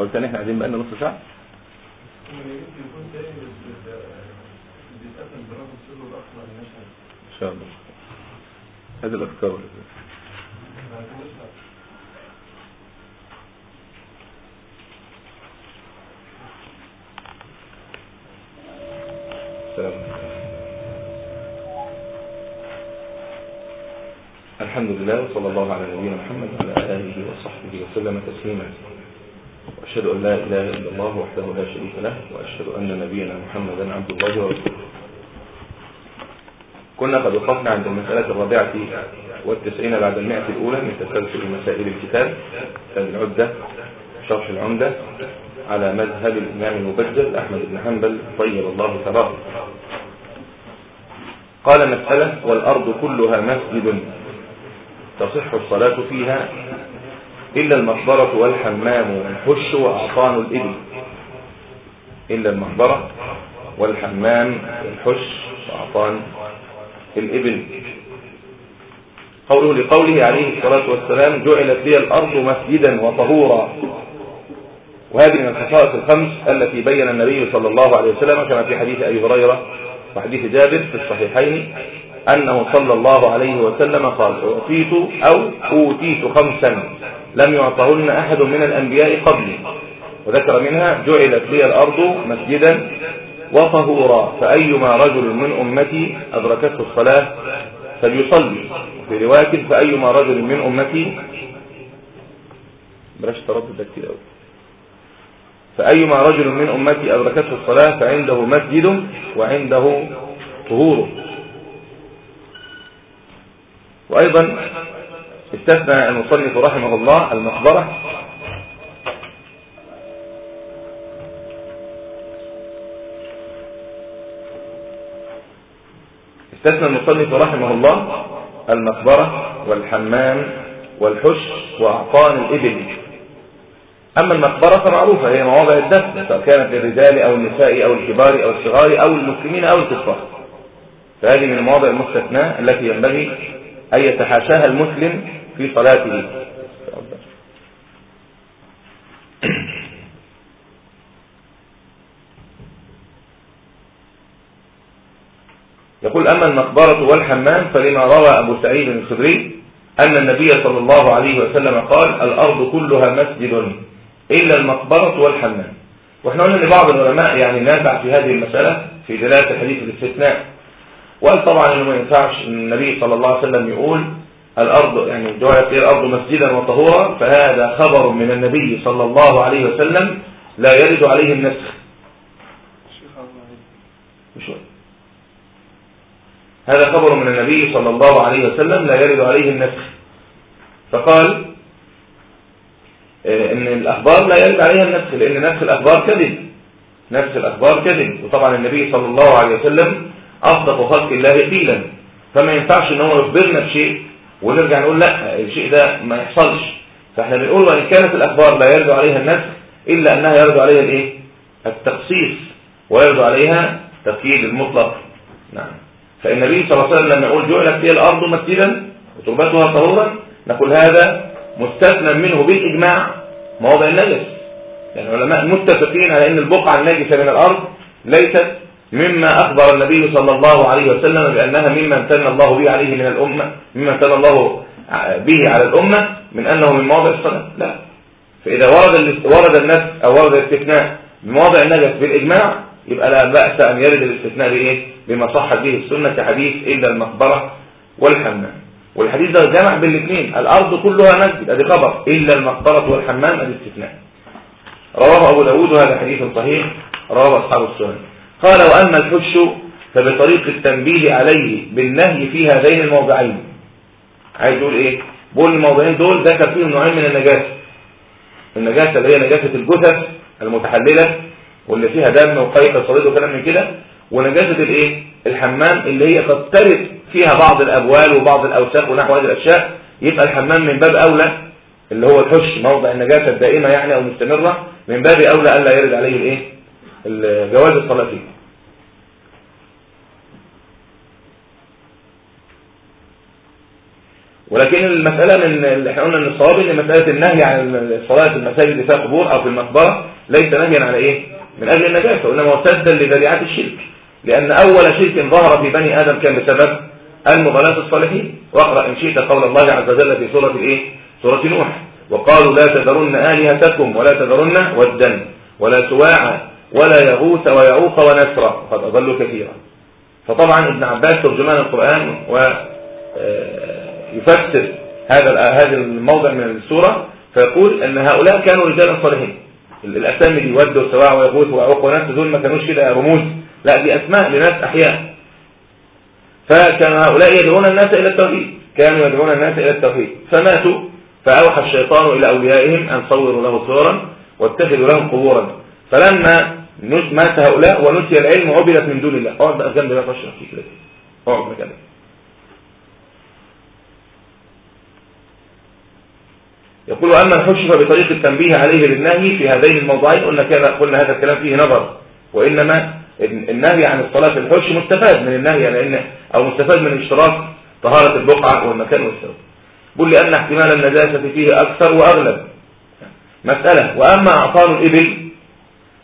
أقول تاني إحنا عايزين بقالنا نص ساعه إن شاء الله. هذه الأفكار. الحمد لله وصلى الله على نبينا محمد وعلى آله وصحبه وسلم تسليما. وأشهد أن لا إله إلا الله وحده لا شريك له وأشهد أن نبينا محمدا عبد الله ورسوله. كنا قد وقفنا عند المسألة الرابعة والتسعين بعد المئة الأولى من تسلسل مسائل الكتاب كتاب العدة شرح العمدة على مذهب الإمام المبجل أحمد بن حنبل طيب الله ثراه قال مسألة والأرض كلها مسجد تصح الصلاة فيها إلا المقبرة والحمام والحش وأعطان الإبل. إلا المقبرة والحمام والحش وأعطان الإبل. قوله لقوله عليه الصلاة والسلام جعلت لي الأرض مسجدا وطهورا. وهذه من الخصائص الخمس التي بين النبي صلى الله عليه وسلم كما في حديث أبي هريرة وحديث جابر في الصحيحين أنه صلى الله عليه وسلم قال أعطيت أو أوتيت خمسا. لم يعطهن أحد من الأنبياء قبلي. وذكر منها جعلت لي الأرض مسجدا وطهورا فأيما رجل من أمتي أدركته الصلاة فليصلي. وفي رواية فأيما رجل من أمتي بلاش تردد ده كتير قوي فأيما رجل من أمتي أدركته الصلاة فعنده مسجد وعنده طهور. وأيضا استثنى المصنف رحمه الله المقبرة. استثنى المصنف رحمه الله المقبرة والحمام والحش وأعطان الإبل. أما المقبرة فمعروفة هي مواضع الدفن سواء كانت للرجال أو النساء أو الكبار أو الصغار أو المسلمين أو الكفار. فهذه من المواضع المستثناة التي ينبغي أن يتحاشاها المسلم في صلاته. يقول أما المقبرة والحمام فلما روى أبو سعيد الخدري أن النبي صلى الله عليه وسلم قال الأرض كلها مسجد إلا المقبرة والحمام. وإحنا قلنا ان بعض العلماء يعني نازع في هذه المسألة في دلالة حديث الاستثناء. وقال طبعا إنه ما ينفعش النبي صلى الله عليه وسلم يقول الأرض يعني جعلت الأرض مسجدا وطهورا فهذا خبر من النبي صلى الله عليه وسلم لا يرد عليه النسخ. هذا خبر من النبي صلى الله عليه وسلم لا يرد عليه النسخ. فقال إن الأخبار لا يرد عليها النسخ لأن نفس الأخبار كذب. نفس الأخبار كذب. وطبعا النبي صلى الله عليه وسلم أصدق خلق الله قيلا. فما ينفعش إن هو يخبرنا بشيء ونرجع نقول لا الشيء ده ما يحصلش. فإحنا بنقول وإن كانت الأخبار لا يرد عليها النسخ إلا أنها يرد عليها الإيه؟ التخصيص ويرد عليها تقييد المطلق. نعم. فالنبي صلى الله عليه وسلم لما يقول جعلت هي الأرض مسجدا وتربتها طهورا نقول هذا مستثنى منه بالإجماع مواضع النجس يعني العلماء متفقين على أن البقعة النجسة من الأرض ليست مما أخبر النبي صلى الله عليه وسلم بأنها مما امتن الله به عليه من الأمة مما امتن الله به على الأمة من أنه من مواضع الصلاة. لا. فإذا ورد ورد النفس أو ورد الاستثناء بمواضع النجس بالإجماع يبقى لا بأس أن يرد الاستثناء بإيه؟ بما صحت به السنة كحديث إلا المقبرة والحمام. والحديث ده جمع بين الاثنين. الأرض كلها مسجد ادي خبر. إلا المقبرة والحمام ادي استثناء رواه أبو داود وهذا حديث صحيح. رواه أصحاب السنن. قال وأما الحش فبطريق التنبيه عليه بالنهي في هذين الموضعين. عايز يقول إيه؟ بقول الموضعين دول ذكر فيهم نوعين من النجاسة. النجاسة اللي هي نجاسة الجثث المتحللة واللي فيها دم وقيق صليد وكلام من كده ونجاسة الإيه؟ الحمام اللي هي قد ترد فيها بعض الأبوال وبعض الأوساخ ونحو هذه الأشياء. يبقى الحمام من باب أولى اللي هو الحش موضع النجاسة الدائمة يعني أو مستمرة من باب أولى ألا يرد عليه الإيه؟ جواز الصلاة فيه. ولكن المسألة من إحنا قلنا إن الصواب إن مسألة النهي عن الصلاة في المساجد اللي فيها قبور أو في المقبرة ليس نهيا على إيه؟ من أجل النجاسة وإنما هو سدا لذريعة الشرك. لأن أول شرك ظهر في بني آدم كان بسبب المغالاة الصالحين. واقرأ إن شئت قول الله عز وجل في سورة الايه سورة نوح. وقالوا لا تذرن آلهتكم ولا تذرن ودا ولا سواعا ولا يغوث ويعوق ونسرا قد أضلوا كثيرا. فطبعا ابن عباس ترجمان القرآن ويفسر آه، هذا هذا الموضع من السورة فيقول أن هؤلاء كانوا رجالا صالحين. الأسامي دي ود وسواع ويغوث ويعوق ونسر دول ما كانوش كده رموز. لا دي أسماء لناس أحياء. فكان هؤلاء يدعون الناس إلى التوحيد. كانوا يدعون الناس إلى التوحيد. فماتوا فأوحى الشيطان إلى أوليائهم أن صوروا له صورا واتخذوا لهم قبورا. فلما مات هؤلاء ونسي العلم عبدت من دون الله. اقعد بقى جنب بقى تشرح فيك كده اقعد مكانك يقول أما الحشف بطريق التنبيه عليه للنهي في هذين الموضوعين قلنا كذا قلنا هذا الكلام فيه نظر. وإنما النهي عن الصلاة في الحش مستفاد من النهي لأن أو مستفاد من اشتراك طهارة البقعة والمكان والسبب. قل لأن احتمال النجاسة فيه أكثر وأغلب. مسألة. وأما أعطان الإبل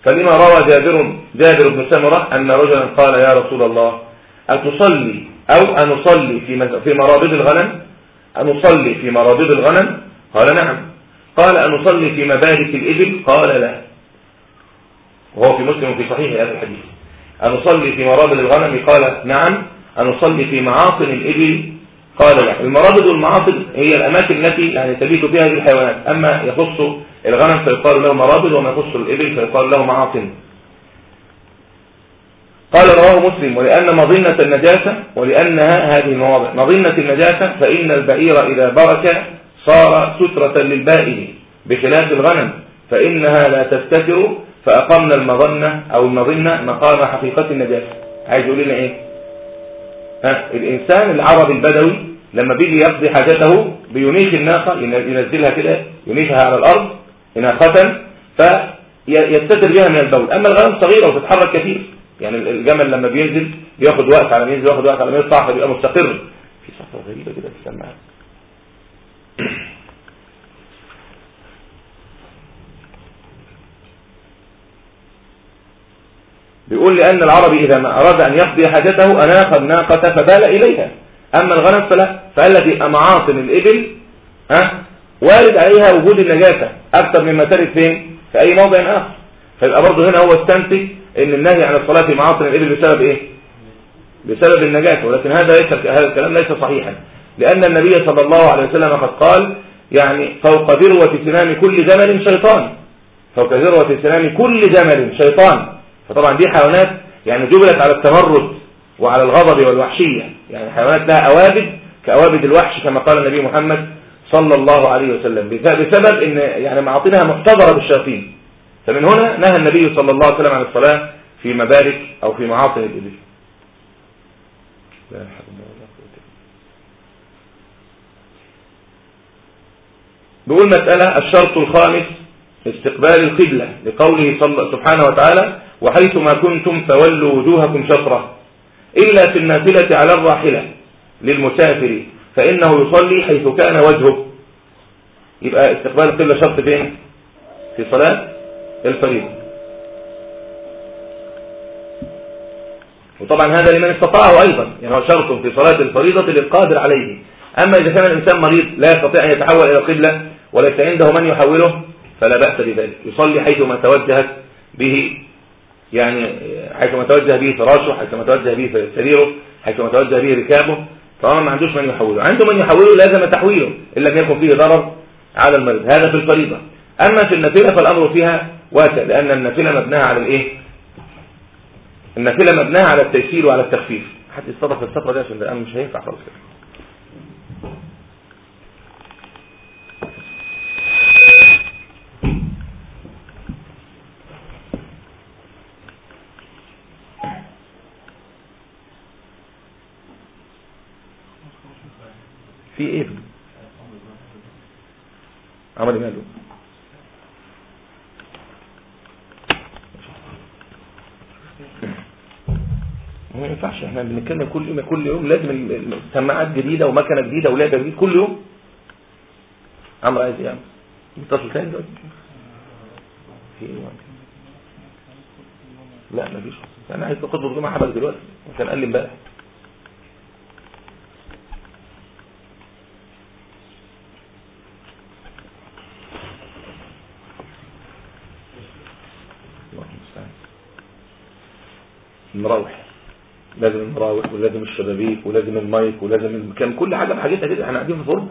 فلما روى جابر جابر بن سمرة أن رجلا قال يا رسول الله أتصلي أو أنصلي في في مرابض الغنم؟ أنصلي في مرابض الغنم؟ قال نعم. قال أنصلي في مبارك الإبل؟ قال لا. وهو في مسلم في صحيح هذا الحديث. أنصلي في مرابض الغنم؟ قال نعم. أنصلي في معاصن الإبل؟ قال لا. المرابض والمعاصد هي الأماكن التي يعني تبيت فيها هذه الحيوانات. أما يخص الغنم فيقال له مرابض وما يخص الإبل فيقال له معاصم. قال رواه مسلم ولأن مظنة النجاسة ولأنها هذه المواضع. مظنة النجاسة فإن البعير إذا برك صار سترة للبائل بخلاف الغنم فإنها لا تستتر فأقمنا المظنة أو المظنة مقام حقيقة النجاسة. عايز يقول لنا إيه؟ ها؟ الإنسان العربي البدوي لما بيجي يقضي حاجته بينيش الناقة ينزلها كده ينيشها على الأرض إناقة فيستتر بها من البول. أما الغنم صغيرة وتتحرك كثير. يعني الجمل لما بينزل بياخد وقت على ما ينزل ياخد وقت على ما يطلع فبيبقى مستقر. في صفة غريبة كده في بيقول لأن العربي إذا ما أراد أن يقضي حاجته أناخ الناقة فبال إليها. أما الغنم فلا. فالتي أمعاصم الإبل ها وارد عليها وجود النجاسة أكثر مما ترد فين؟ في أي موضع آخر. فيبقى برضه هنا هو استنتج إن النهي عن الصلاة في معاصم الإبل بسبب إيه؟ بسبب النجاسة. ولكن هذا ليس هذا الكلام ليس صحيحا. لأن النبي صلى الله عليه وسلم قد قال يعني فوق ذروة سنام كل جمل شيطان. فوق ذروة سنام كل جمل شيطان. فطبعا دي حيوانات يعني جبلت على التمرد وعلى الغضب والوحشية. يعني حيوانات لها أوابد كأوابد الوحش كما قال النبي محمد صلى الله عليه وسلم. بسبب إن يعني معاطنها محتضرة بالشياطين. فمن هنا نهى النبي صلى الله عليه وسلم عن الصلاة في مبارك أو في معاطن الإبل. بيقول مسألة الشرط الخامس استقبال القبلة لقوله سبحانه وتعالى وحيثما كنتم فولوا وجوهكم شطرة إلا في النافلة على الراحلة للمسافر. فإنه يصلي حيث كان وجهه. يبقى استقبال القبلة شرط فين؟ في صلاة الفريضة. وطبعا هذا لمن استطاعه أيضا. يعني هو شرط في صلاة الفريضة للقادر عليه. أما إذا كان الإنسان مريض لا يستطيع أن يتحول إلى القبلة وليس عنده من يحوله فلا بأس بذلك. يصلي حيثما توجهت به يعني حيثما توجه به فراشه حيثما توجه به سريره حيثما توجه به ركابه. طبعا ما عندوش من يحوله. عنده من يحوله لازم تحويله. إن لم يكن فيه ضرر على المريض. هذا في الفريضة. أما في النافلة فالأمر فيها واسع لأن النافلة مبناها على الإيه؟ النافلة مبناها على التيسير وعلى التخفيف. حد يستضف السطرة دي عشان ده؟ مش هينفع خالص كده. في إيه؟ عمل ماله ينفعش إحنا بنتكلم كل يوم كل يوم لازم السماعات جديدة ومكنة جديدة ولعبه جديدة كل يوم. عمرو عايز إيه يا عم؟ متصل تاني دلوقتي؟ في إيه لا مفيش أنا عايز اخد الجمعه حبك دلوقتي كان قال لي إمبارح. نروح لازم المراوح ولازم الشبابيك ولازم المايك ولازم المكان كل حاجة بحاجتها كده إحنا قاعدين في فرن.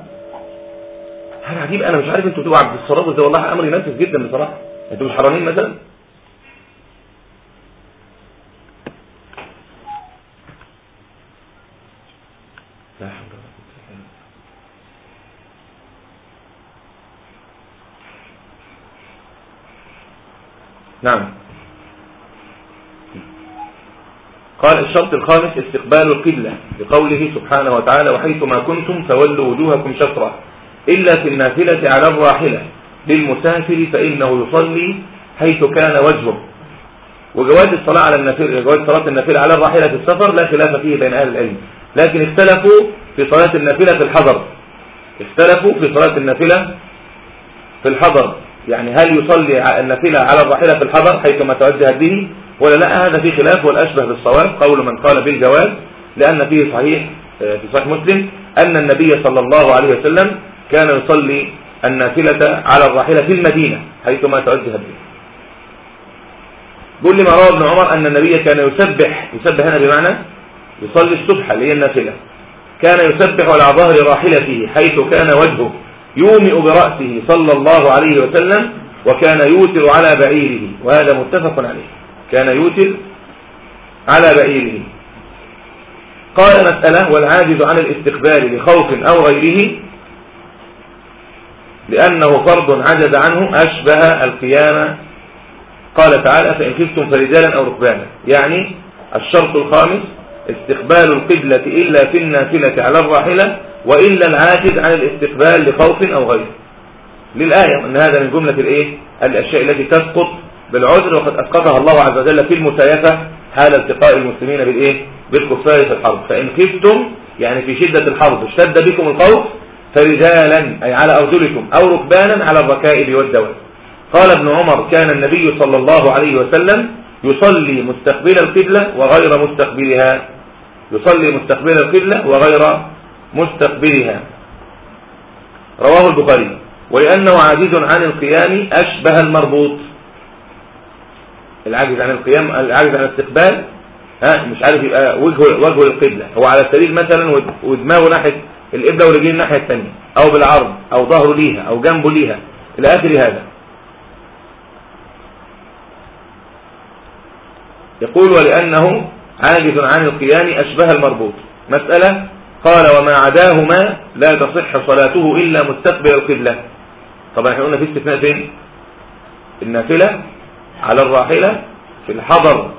حاجة عجيبه أنا مش عارف أنتوا بتبقوا عبد الصراط إزاي. والله أمر ينفس جدا بصراحة. أنتوا مش حرانين مثلا؟ نعم. قال الشرط الخامس استقبال القبلة بقوله سبحانه وتعالى وحيثما كنتم فولوا وجوهكم شطرة إلا في النافلة على الراحلة للمسافر فإنه يصلي حيث كان وجهه. وجواز الصلاة على النافلة جواز صلاة النافلة على الراحلة في السفر لا خلاف فيه بين أهل العلم. لكن اختلفوا في صلاة النافلة في الحضر. اختلفوا في صلاة النافلة في الحضر. يعني هل يصلي النافلة على الراحلة في الحضر حيثما توجه به؟ ولا لا هذا في خلاف والأشبه بالصواب قول من قال بالجواز لأن فيه صحيح آه، في صحيح مسلم أن النبي صلى الله عليه وسلم كان يصلي النافلة على الراحلة في المدينة حيثما توجه به. قل لما روى ابن عمر أن النبي كان يسبح يسبح هنا بمعنى يصلي الصبح اللي هي النافلة. كان يسبح على ظهر راحلته حيث كان وجهه يومئ برأسه صلى الله عليه وسلم وكان يوتر على بعيره وهذا متفق عليه. كان يوتر على بعيره. قال مسألة والعاجز عن الاستقبال لخوف أو غيره لأنه فرض عجز عنه أشبه القيامة. قال تعالى فإن خفتم فرجالا أو ركبانا. يعني الشرط الخامس استقبال القبلة إلا في النافلة على الراحلة وإلا العاجز عن الاستقبال لخوف أو غيره. للآية أن هذا من جملة الإيه؟ الأشياء التي تسقط بالعذر وقد أسقطها الله عز وجل في المسايفة حال التقاء المسلمين بالإيه؟ بالكفار في الحرب. فإن خفتم يعني في شدة الحرب اشتد بكم الخوف فرجالا أي على أرجلكم أو ركبانا على الركائب والدواب. قال ابن عمر كان النبي صلى الله عليه وسلم يصلي مستقبل القبلة وغير مستقبلها. يصلي مستقبل القبلة وغير مستقبلها. رواه البخاري. ولأنه عاجز عن القيام أشبه المربوط. العاجز عن القيام العاجز عن الاستقبال ها مش عارف يبقى وجهه وجهه للقبلة. هو على السرير مثلا ودماغه ناحية القبلة ورجليه الناحية الثانية أو بالعرض أو ظهره ليها أو جنبه ليها إلى آخر هذا. يقول ولأنه عاجز عن القيام أشبه المربوط. مسألة قال وما عداهما لا تصح صلاته إلا مستقبل القبلة. طبعا إحنا قلنا في استثناء فين؟ النافلة على الراحلة في الحضر.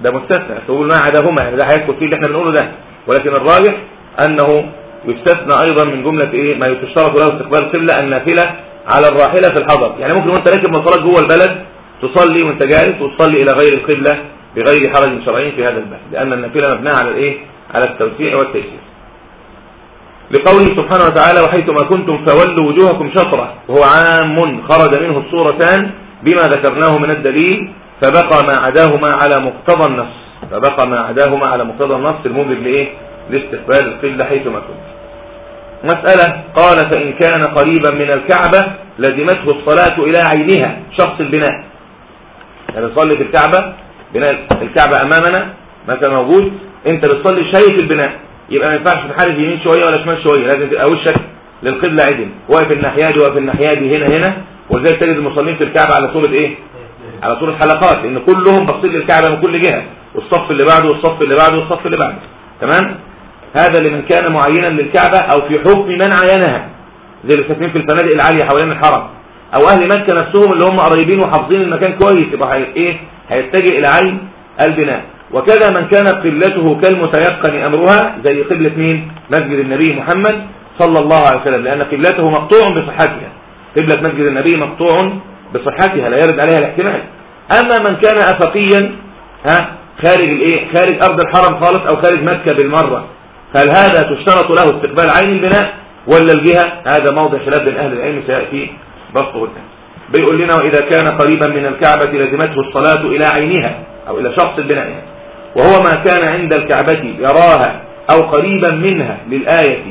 ده مستثنى. تقول ما عداهما يعني ده هيدخل فيه اللي إحنا بنقوله ده. ولكن الراجح أنه يستثنى أيضا من جملة إيه؟ ما يتشترط له استقبال القبلة النافلة على الراحلة في الحضر. يعني ممكن وأنت راكب مواصلات جوه البلد تصلي وأنت جالس وتصلي إلى غير القبلة بغير حرج شرعي في هذا الباب لأن النافلة مبناة على الإيه؟ على التوسيع والتيسير. لقوله سبحانه وتعالى وحيثما كنتم فولوا وجوهكم شطرة. وهو عام خرج منه الصورتان بما ذكرناه من الدليل فبقى ما عداهما على مقتضى النص. فبقى ما عداهما على مقتضى النص الموجب لإيه؟ لاستقبال القبلة حيثما كنت. مسألة قال فإن كان قريبا من الكعبة لزمته الصلاة إلى عينها شخص البناء. يعني تصلي في الكعبة بناء الكعبة أمامنا مثلا موجود أنت بتصلي شايف البناء. يبقى ما ينفعش تنحرف يمين شوية ولا شمال شوية لازم تبقى وشك للقبلة عدل. واقف الناحية دي واقف الناحية دي هنا هنا. ولذلك تجد المصلين في الكعبة على صورة إيه على صورة حلقات لأن كلهم باصين للكعبة من كل جهة. والصف اللي بعده والصف اللي بعده والصف اللي بعده. تمام؟ هذا لمن كان معينا للكعبة أو في حكم من عينها. زي اللي ساكنين في الفنادق العالية حوالين الحرم. أو أهل مكة نفسهم اللي هم قريبين وحافظين المكان كويس يبقى إيه؟ هيتجه إلى عين البناء. وكذا من كانت قبلته كالمتيقن أمرها زي قبلة مين؟ مسجد النبي محمد صلى الله عليه وسلم. لأن قبلته مقطوع بصحتها. قبلة مسجد النبي مقطوع بصحتها لا يرد عليها الاحتمال. أما من كان أفقيا ها خارج الإيه؟ خارج أرض الحرم خالص أو خارج مكة بالمرة هل هذا تشترط له استقبال عين البناء ولا الجهة؟ هذا موضع خلاف بين أهل العلم سيأتي بسطه الآن بيقول لنا وإذا كان قريبا من الكعبة لزمته الصلاة إلى عينها أو إلى شخص البناء وهو ما كان عند الكعبة يراها أو قريبا منها للآية.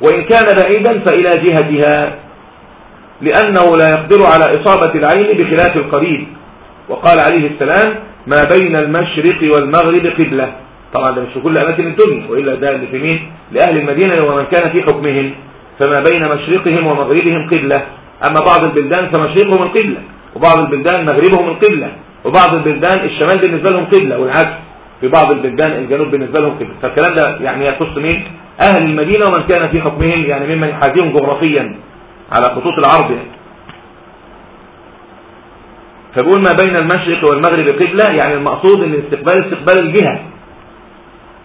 وإن كان بعيدا فإلى جهتها. لأنه لا يقدر على إصابة العين بخلاف القريب وقال عليه السلام ما بين المشرق والمغرب قبلة. طبعا ده مش في كل أماكن الدنيا وإلا ده اللي في مين؟ لأهل المدينة ومن كان في حكمهم. فما بين مشرقهم ومغربهم قبلة. أما بعض البلدان فمشرقهم القبلة وبعض البلدان مغربهم القبلة وبعض البلدان الشمال بالنسبة لهم قبلة والعكس في بعض البلدان الجنوب بالنسبة لهم قبلة. فالكلام ده يعني يخص مين؟ أهل المدينة ومن كان في حكمهم يعني ممن يحاذيهم جغرافيا. على خطوط العرض يعني. فبقول ما بين المشرق والمغرب قبلة يعني المقصود إن استقبال استقبال الجهة.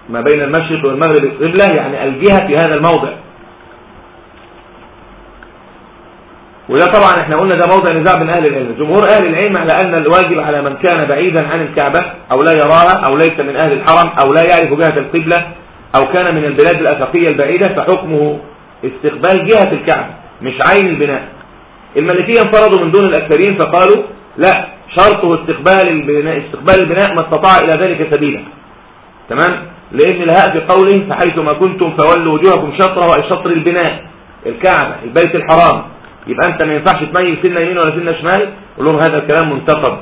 ما بين المشرق والمغرب قبلة يعني الجهة في هذا الموضع. وده طبعا إحنا قلنا ده موضع نزاع بين أهل العلم. جمهور أهل العلم على أن الواجب على من كان بعيدا عن الكعبة أو لا يراها أو ليس من أهل الحرم أو لا يعرف جهة القبلة أو كان من البلاد الافقية البعيدة فحكمه استقبال جهة الكعبة. مش عين البناء الملكية انفرضوا من دون الأكثرين فقالوا لا شرطه استقبال البناء استقبال البناء ما استطاع إلى ذلك سبيلا. تمام؟ لأن الهاء في قوله فحيث ما كنتم فولوا وجوهكم شطره أي شطر البناء الكعبة البيت الحرام. يبقى أنت ما ينفعش تميز سنة يمين ولا سنة شمال؟ قول لهم هذا الكلام منتقد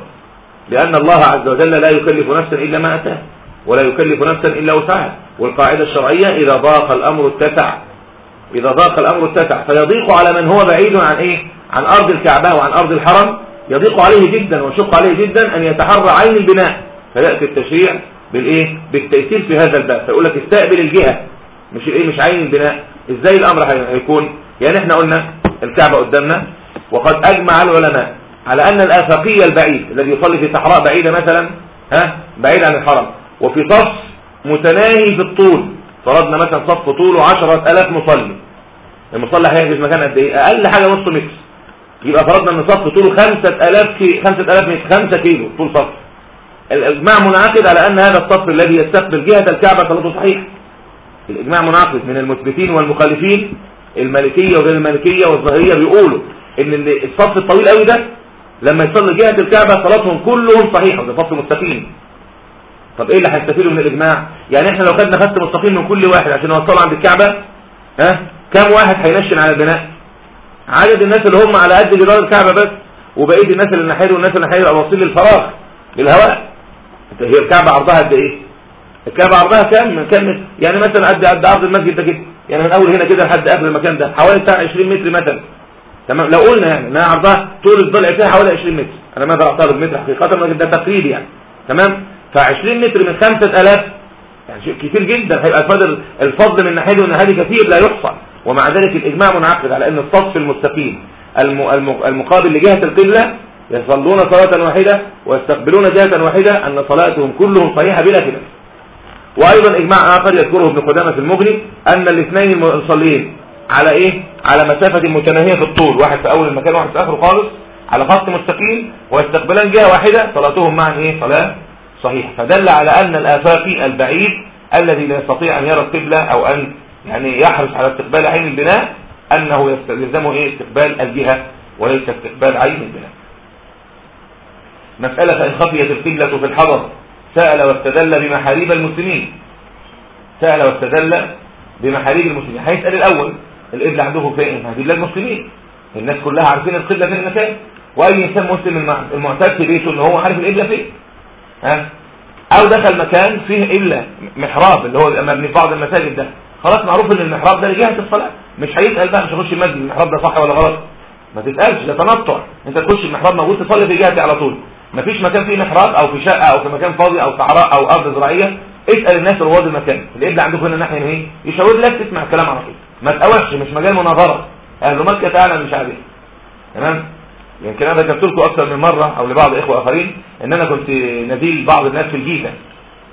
لأن الله عز وجل لا يكلف نفسا إلا ما أتاه ولا يكلف نفسا إلا وسعها. والقاعدة الشرعية إذا ضاق الأمر اتسع. اذا ضاق الأمر اتسع. فيضيق على من هو بعيد عن إيه؟ عن أرض الكعبة وعن أرض الحرم. يضيق عليه جدا ويشق عليه جدا أن يتحرى عين البناء. فيأتي التشريع بالإيه؟ بالتيسير في هذا الباب. فيقول لك استقبل الجهة. مش الايه مش عين البناء. إزاي الأمر هيكون؟ يعني إحنا قلنا الكعبة قدامنا. وقد أجمع العلماء على أن الآفاقي البعيد الذي يصلي في صحراء بعيدة مثلا ها؟ بعيد عن الحرم. وفي صف متناهي في الطول فرضنا مثلا صف طوله 10000 مصلي. المصلي هيحجز مكان قد إيه؟ أقل حاجة نص متر. يبقى فرضنا ان صف طوله 5000 كي 5000 متر 5 كيلو طول صف. الإجماع منعقد على أن هذا الصف الذي يستقبل جهة الكعبة صلاته صحيح. الإجماع منعقد من المثبتين والمخالفين. المالكية وغير المالكية والظاهرية بيقولوا إن الصف الطويل قوي ده لما يصلي جهة الكعبة صلاتهم كلهم صحيحة ده صف مستقيم. طب إيه اللي هيستفيدوا من الإجماع؟ يعني إحنا لو خدنا خط مستقيم من كل واحد عشان نوصله عند الكعبة ها؟ كم واحد هينشن على البناء؟ عدد الناس اللي هم على قد جدار الكعبة بس وبقية الناس اللي ناحيه والناس اللي ناحيه يبقى واصل للفراغ للهواء. هي الكعبة عرضها قد إيه؟ الكعبة عرضها كام كام يعني مثلا قد قد عرض المسجد ده كده. يعني من أول هنا كده لحد اخر المكان ده حوالي بتاع 20 متر مثلا. تمام؟ لو قلنا يعني إنها عرضها طول الضلع فيها حوالي 20 متر. أنا ما بعتبر بالمتر حقيقة؟ لكن ده تقريب يعني. تمام؟ ف20 متر من 5000 يعني شيء كتير جدا. هيبقى الفضل الفضل من ناحيه ومن ناحيه كثير لا يحصى. ومع ذلك الإجماع منعقد على أن الصف المستقيم المقابل لجهة القبلة يصلون صلاة واحدة ويستقبلون جهة واحدة أن صلاتهم كلهم صحيحة بلا خلاف. وأيضا إجماع آخر يذكره ابن قدامة في المغني أن الاثنين المصلين على إيه؟ على مسافة متناهية في الطول واحد في أول المكان واحد في اخره خالص على خط مستقيم ويستقبلان جهة واحدة صلاتهم معا إيه؟ صلاة صحيحة فدل على أن الافاقي البعيد الذي لا يستطيع أن يرى القبلة أو أن يعني يحرص على استقبال عين البناء أنه يلزمه إيه؟ استقبال الجهة وليس استقبال عين البناء. مسألة فإن خفيت القبلة في الحضر سأل واستدل بمحاريب المسلمين. سأل واستدل بمحاريب المسلمين. هيسأل الأول القبلة عندهم فين هذه بلاد المسلمين. الناس كلها عارفين القبلة فين المكان. وأي إنسان مسلم المعتاد في بيته إن هو عارف القبلة فين؟ ها؟ أو دخل مكان فيه إلا محراب اللي هو مبني في بعض المساجد ده. خلاص معروف إن المحراب ده لجهة الصلاة. مش هيسأل بقى مش هيخش المسجد المحراب ده صح ولا غلط؟ ما تسألش ده تنطع. أنت تخش المحراب موجود تصلي في جهتي على طول. مفيش مكان فيه محراب أو في شقة أو في مكان فاضي أو صحراء أو أرض زراعية. اسأل الناس رواد المكان. القبله عندكم هنا ناحية إيه يشاور لك تسمع الكلام على طول. ما تقوش مش مجال مناظرة. أهل مكة فعلا مش عارف تمام؟ يمكن أنا ذكرت لكم أكثر من مرة أو لبعض إخوة آخرين إن أنا كنت نزيل بعض الناس في الجيزة.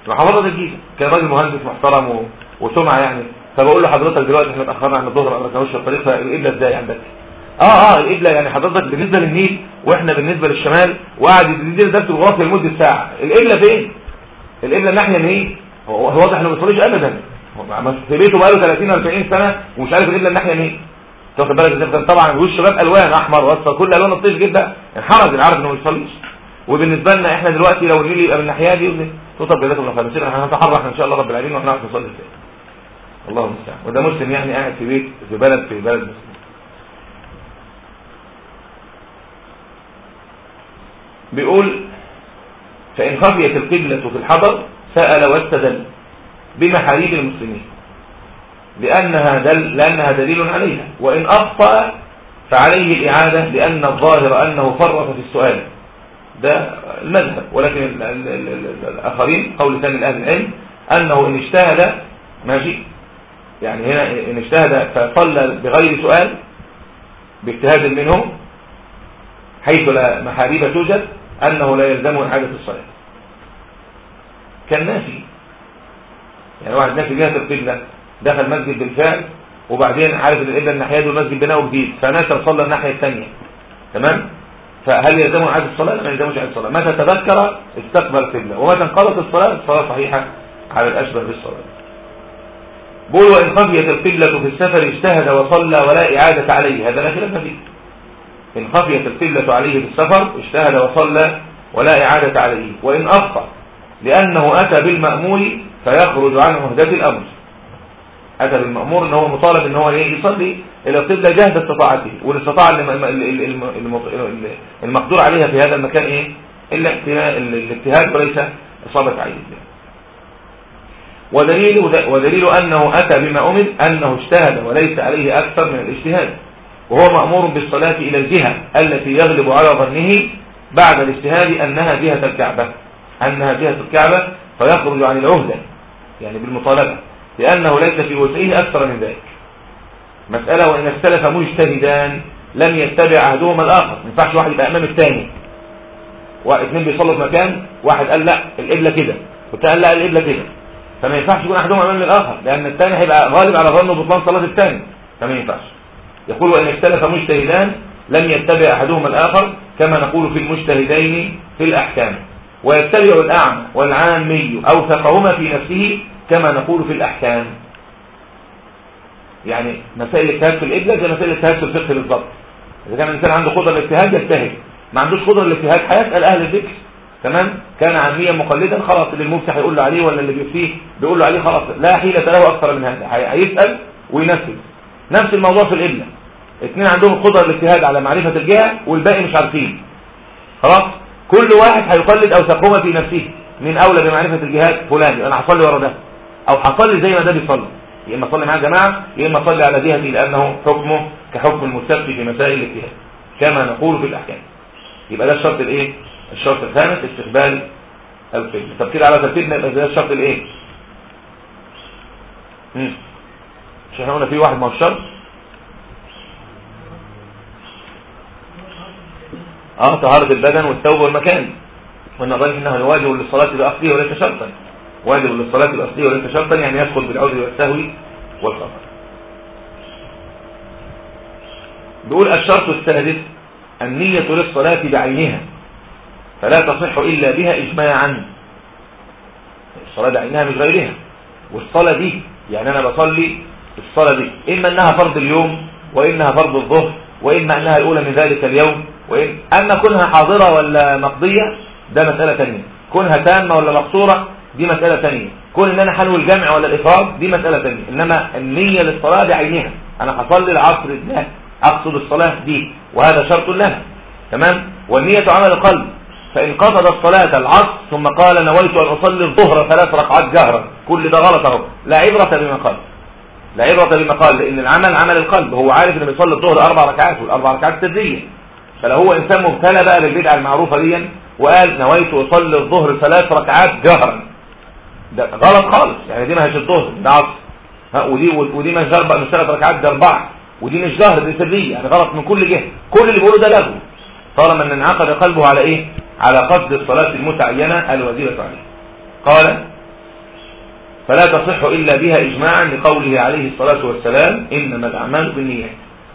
في محافظه الجيزة. كان راجل مهندس محترم. وسمعة يعني. فبقول له حضرتك دلوقتي إحنا اتأخرنا عن الظهر ما كانوش الطريق فالقبله إزاي عندك. آه آه القبلة يعني حضرتك بالنسبة للنيل وإحنا بالنسبة للشمال وقعد يدير درس الجغرافيا لمدة ساعة. القبلة فين؟ القبلة الناحية اليمين هو واضح إنه ما بيصليش ابدا. في بيته بقاله 30 40 سنة ومش عارف القبلة الناحية اليمين أنت واخد بالك؟ طبعا وشه بقى ألوان أحمر وأصفر كل الوان الطيش جدا. انحرج اللي عارف إنه ما بيصليش وبالنسبة لنا إحنا دلوقتي لو يبقى من الناحية دي الله خير نصير إحنا هنتحرك إن شاء الله رب العالمين وهنعرف نصلي إزاي الله المستعان وده مسلم يعني قاعد في بيت في بلد في بلد مسلم. بيقول فإن خفيت القبلة في الحضر سأل واستدل بمحاريب المسلمين. لأنها, دل لأنها دليل عليها. وإن أخطأ فعليه الإعادة لأن الظاهر أنه فرط في السؤال. ده المذهب. ولكن ال- ال- ال- ال- الآخرين قول ثاني لأهل العلم أنه إن اجتهد ماشي؟ يعني هنا إن اجتهد فصلى بغير سؤال باجتهاد منهم حيث لا محاريب توجد أنه لا يلزم إعادة الصلاة كان ناسي يعني واحد ناسي جهة القبلة دخل مسجد بالفعل وبعدين عارف إن القبلة الناحية دي والمسجد بناه جديد فناسى صلى الناحية الثانية. تمام؟ فهل يلزمه إعادة الصلاة؟ لا ما إعادة الصلاة. متى تذكر استقبل القبلة ومتى انقضت الصلاة؟ الصلاة صحيحة على الأشبه بالصلاة. بقول وإن خفيت القبلة في السفر اجتهد وصلى ولا إعادة عليه. هذا لا خلاف فيه. إن خفيت القبلة عليه في السفر اجتهد وصلى ولا إعادة عليه. وإن أخطأ لأنه أتى بالمأمور فيخرج عن مهدة الأمر. أتى بالمأمور إن هو مطالب إن هو إيه يصلي إلى القبلة جهد استطاعته والاستطاعة الم- الم- الم- الم- المقدور عليها في هذا المكان إيه؟ إلا اجتهاد- الاجتهاد وليس إصابة عين. ودليل ودليل أنه أتى بما أمر أنه اجتهد وليس عليه أكثر من الاجتهاد وهو مأمور بالصلاة إلى الجهة التي يغلب على ظنه بعد الاجتهاد أنها جهة الكعبة أنها جهة الكعبة فيخرج عن العهدة يعني بالمطالبة. لأنه ليس في وسعه أكثر من ذلك. مسألة وإن اختلف مجتهدان لم يتبع أحدهما الآخر. ما ينفعش واحد يبقى أمام الثاني. واثنين بيصلوا في مكان واحد قال لا القبلة كده. والتاني قال لا القبلة كده. فما ينفعش يكون أحدهما أمام الآخر لأن الثاني هيبقى غالب على ظنه بطلان صلاة الثاني. فما ينفعش. يقول وإن اختلف مجتهدان لم يتبع أحدهما الآخر كما نقول في المجتهدين في الأحكام. ويتبع الأعمى والعامي أوثقهما في نفسه كما نقول في الأحكام. يعني مسائل الاجتهاد في القبلة زي مسائل الاجتهاد في الفقه بالضبط. إذا كان الإنسان عنده قدرة الاجتهاد يجتهد. ما عندوش قدرة الاجتهاد هيسأل أهل الذكر تمام؟ كان عاميا مقلدا خلاص اللي المفتي هيقول له عليه ولا اللي بيفتيه بيقول له عليه خلاص لا حيلة له أكثر من هذا. هي- هيسأل وينفذ. نفس الموضوع في القبلة اثنين عندهم القدرة الاجتهاد على معرفة الجهة والباقي مش عارفين. خلاص؟ كل واحد هيقلد أوثقهما في نفسه. من أولى بمعرفة الجهاد؟ فلان. أنا هصلي ورا ده. أو هصلي زي ما ده بيصلي. يا إما أصلي معاه جماعة يا إما أصلي على جهتي لأنه حكمه كحكم المستفتي في مسائل الاجتهاد. كما نقول في الأحكام. يبقى ده الشرط الإيه؟ الشرط الخامس استقبال القبلة طب كده على ترتيبنا يبقى ده الشرط الإيه؟ مم. مش إحنا قلنا في واحد ما هو الشرط أه طهارة البدن والثوب والمكان. قلنا ظن انها واجب للصلاة بأصله وليس شرطا. واجب للصلاة بأصله وليس شرطا يعني يدخل بالعذر والسهو والخطأ بيقول الشرط السادس النية للصلاة بعينها. فلا تصح إلا بها إجماعا. الصلاة بعينها مش غيرها. والصلاة دي يعني أنا بصلي الصلاة دي. إما أنها فرض اليوم وإنها فرض الظهر وإما أنها الأولى من ذلك اليوم. أما كونها حاضرة ولا مقضية ده مسألة تانية. كونها تامة ولا مقصورة دي مسألة تانية. كون إن أنا حلو الجمع ولا الإفراد دي مسألة تانية. إنما النية للصلاة بعينها أنا هصلي العصر ده أقصد الصلاة دي وهذا شرط لها. تمام؟ والنية عمل القلب. فإن قصد الصلاة العصر ثم قال نويت أن أصلي الظهر ثلاث ركعات جهرا. كل ده غلط أهو. لا عبرة بما قال. لا عبرة بما قال لأن العمل عمل القلب. هو عارف إنه بيصلي الظهر أربع ركعات والأربع ركعات سرية. فلو هو إنسان مبتلى بقى بالبدعة المعروفة دي وقال نويت أصلي الظهر ثلاث ركعات جهرا. ده غلط خالص. يعني دي ما هيش الظهر ده عصر. ها ودي ودي مش ضربة مش ثلاث ركعات ده أربعة. ودي مش جهر دي سرية. يعني غلط من كل جهة. كل اللي بيقوله ده لغو. طالما إن انعقد قلبه على إيه؟ على قصد الصلاة المتعينة الواجبة عليه. قال فلا تصح إلا بها إجماعا لقوله عليه الصلاة والسلام إنما الأعمال بالنيات.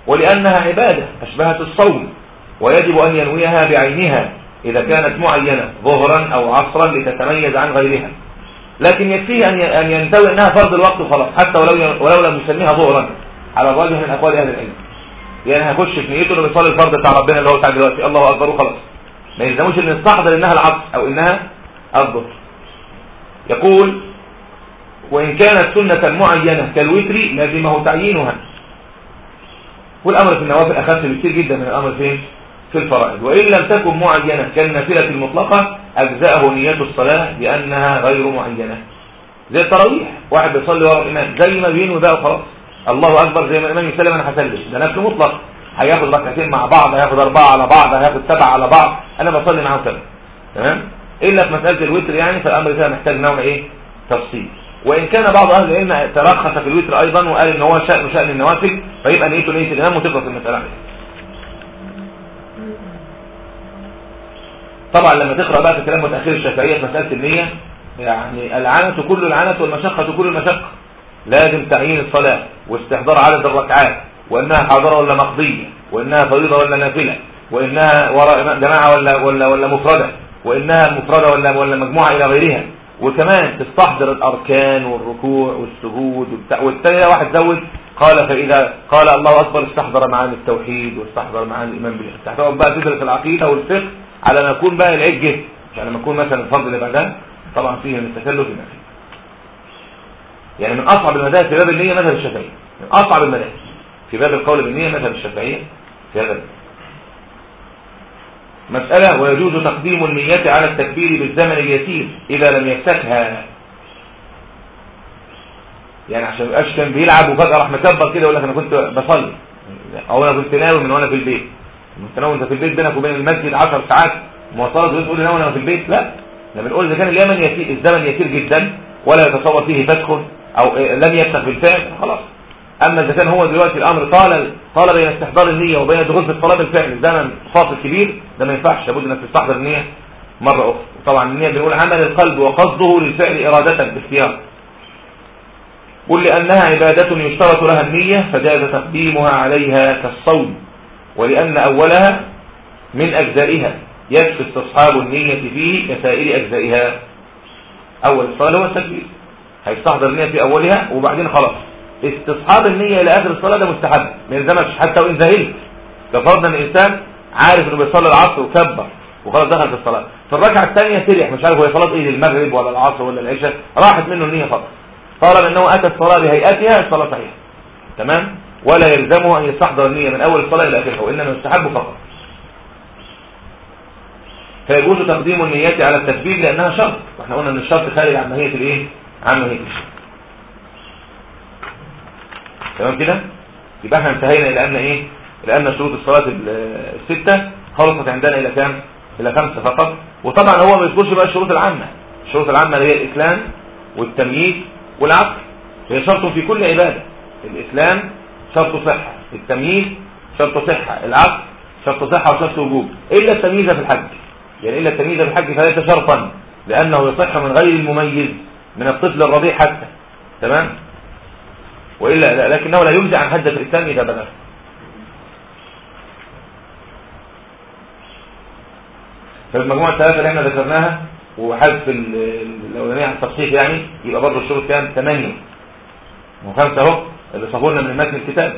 ولأنها عبادة أشبهت الصوم. ويجب أن ينويها بعينها إذا كانت معينة ظهرا أو عصرا لتتميز عن غيرها. لكن يكفيه أن ينتوي أنها فرض الوقت وخلاص حتى ولو ولو لم يسميها ظهرا. على الراجح من أقوال أهل العلم. يعني هيخش في نيته إنه بيصلي الفرض بتاع ربنا اللي هو بتاع دلوقتي. الله أكبر وخلاص. ما يلزموش إن يستحضر إنها العصر أو إنها الظهر. يقول وإن كانت سنة معينة كالوتر لازمه تعيينها. والأمر في النوافل أخف بكثير جدا من الأمر فين؟ في الفرائض. وإن لم تكن معينة كالنافلة المطلقة اجزاءه نية الصلاة بأنها غير معينة. زي التراويح. واحد بيصلي ورا الإمام. زي ما بينوي بقى وخلاص. الله أكبر زي ما الإمام يسلم أنا هسلم. ده نفس مطلق. هياخد ركعتين مع بعض هياخد أربعة على بعض هياخد سبعة على بعض. أنا بصلي معاه سبعة. تمام؟ إلا في مسألة الوتر يعني فالأمر ده محتاج نوع إيه؟ تفصيل. وإن كان بعض أهل العلم ترخص في الوتر أيضا وقال إن هو شأن شأن النوافل فيبقى نيته نية الإمام وتخلص المسألة عليه. طبعا لما تقرأ بقى في كلام متأخر الشافعية في مسألة النية يعني العنة كل العنة والمشقة كل المشقة. لازم تعيين الصلاة واستحضار عدد الركعات وإنها حاضرة ولا مقضية وإنها فريضة ولا نافلة وإنها وراء جماعة ولا ولا ولا مفردة وإنها مفردة ولا ولا مجموعة إلى غيرها. وكمان تستحضر الأركان والركوع والسجود والثانية واحد زود قال فاذا قال الله أكبر استحضر معاني التوحيد واستحضر معاني الإيمان بالله استحضر بقى تدرس العقيدة والفقه على ما يكون بقى العيد جه عشان لما يكون مثلا الفرض اللي بعدها طبعا فيه من التكلف النفسي يعني من أصعب المذاهب في باب النية مذهب الشافعية. من أصعب المذاهب في باب القول بالنية مذهب الشافعية في هذا مسألة ويجوز تقديم النية على التكبير بالزمن اليسير إذا لم يفتكها يعني عشان يبقاش كان بيلعب وفجأة راح مكبر كده يقول لك أنا كنت بصلي. أو أنا كنت ناوي من وأنا في البيت. ناوي أنت في البيت بينك وبين المسجد 10 ساعات مواصلات وتقول لي أنا في البيت؟ لا. إحنا بنقول إذا كان اليمن يسير الزمن يسير جدا ولا يتصور فيه فتح أو لم يفتح بالفعل خلاص. أما إذا كان هو دلوقتي الأمر طال طال بين استحضار النية وبين الدخول في الصلاة بالفعل زمن فاصل كبير ده ما ينفعش لابد إنك تستحضر النية مرة أخرى. طبعا النية بنقول عمل القلب وقصده للفعل إرادة باختيار. قل لأنها عبادة يشترط لها النية فجاز تقديمها عليها كالصوم. ولأن أولها من أجزائها. يكفي استصحاب النية فيه كسائر أجزائها. أول الصلاة هو التكبير هيستحضر النية في أولها وبعدين خلاص. استصحاب النية إلى آخر الصلاة ده مستحب. ما يلزمكش حتى وإن ذهلت لو فرضنا إن الإنسان عارف إنه بيصلي العصر وكبر وخلاص دخل في الصلاة. في الركعة الثانية سرح. مش عارف هو صلاة إيه المغرب ولا العصر ولا العشاء. راحت منه النية فقط طالما إنه أتى الصلاة بهيئتها الصلاة صحيحة. تمام؟ ولا يلزمه أن يستحضر النية من أول الصلاة إلى آخرها وإنما يستحب فقط. فيجوز تقديم النيات على التكبير لأنها شرط. وإحنا قلنا إن الشرط خارج عن ماهية الإيه؟ عن ماهية الشرط تمام كده؟ يبقى إحنا انتهينا إلى أن إيه؟ إلى أن شروط الصلاة الستة خلصت عندنا إلى كام؟ إلى خمسة فقط. وطبعا هو ما يذكرش بقى الشروط العامة. الشروط العامة اللي هي الإسلام والتمييز والعقل. هي شرط في كل عبادة. الإسلام شرط صحة. التمييز شرط صحة. العقل شرط صحة وشرط وجوب. إلا التمييز في الحج. يعني إلا التمييز في الحج فليس شرطا لأنه يصح من غير المميز من الطفل الرضيع حتى. تمام؟ وإلا لكنه لا يجزع عن حجة الإسلام إذا بلغ. فالمجموعة الثلاثة اللي إحنا ذكرناها وحذف الأولانية عن التفصيل يعني يبقى برضه الشروط كام؟ ثمانية وخمسة أهو. اللي صفونا من متن الكتاب.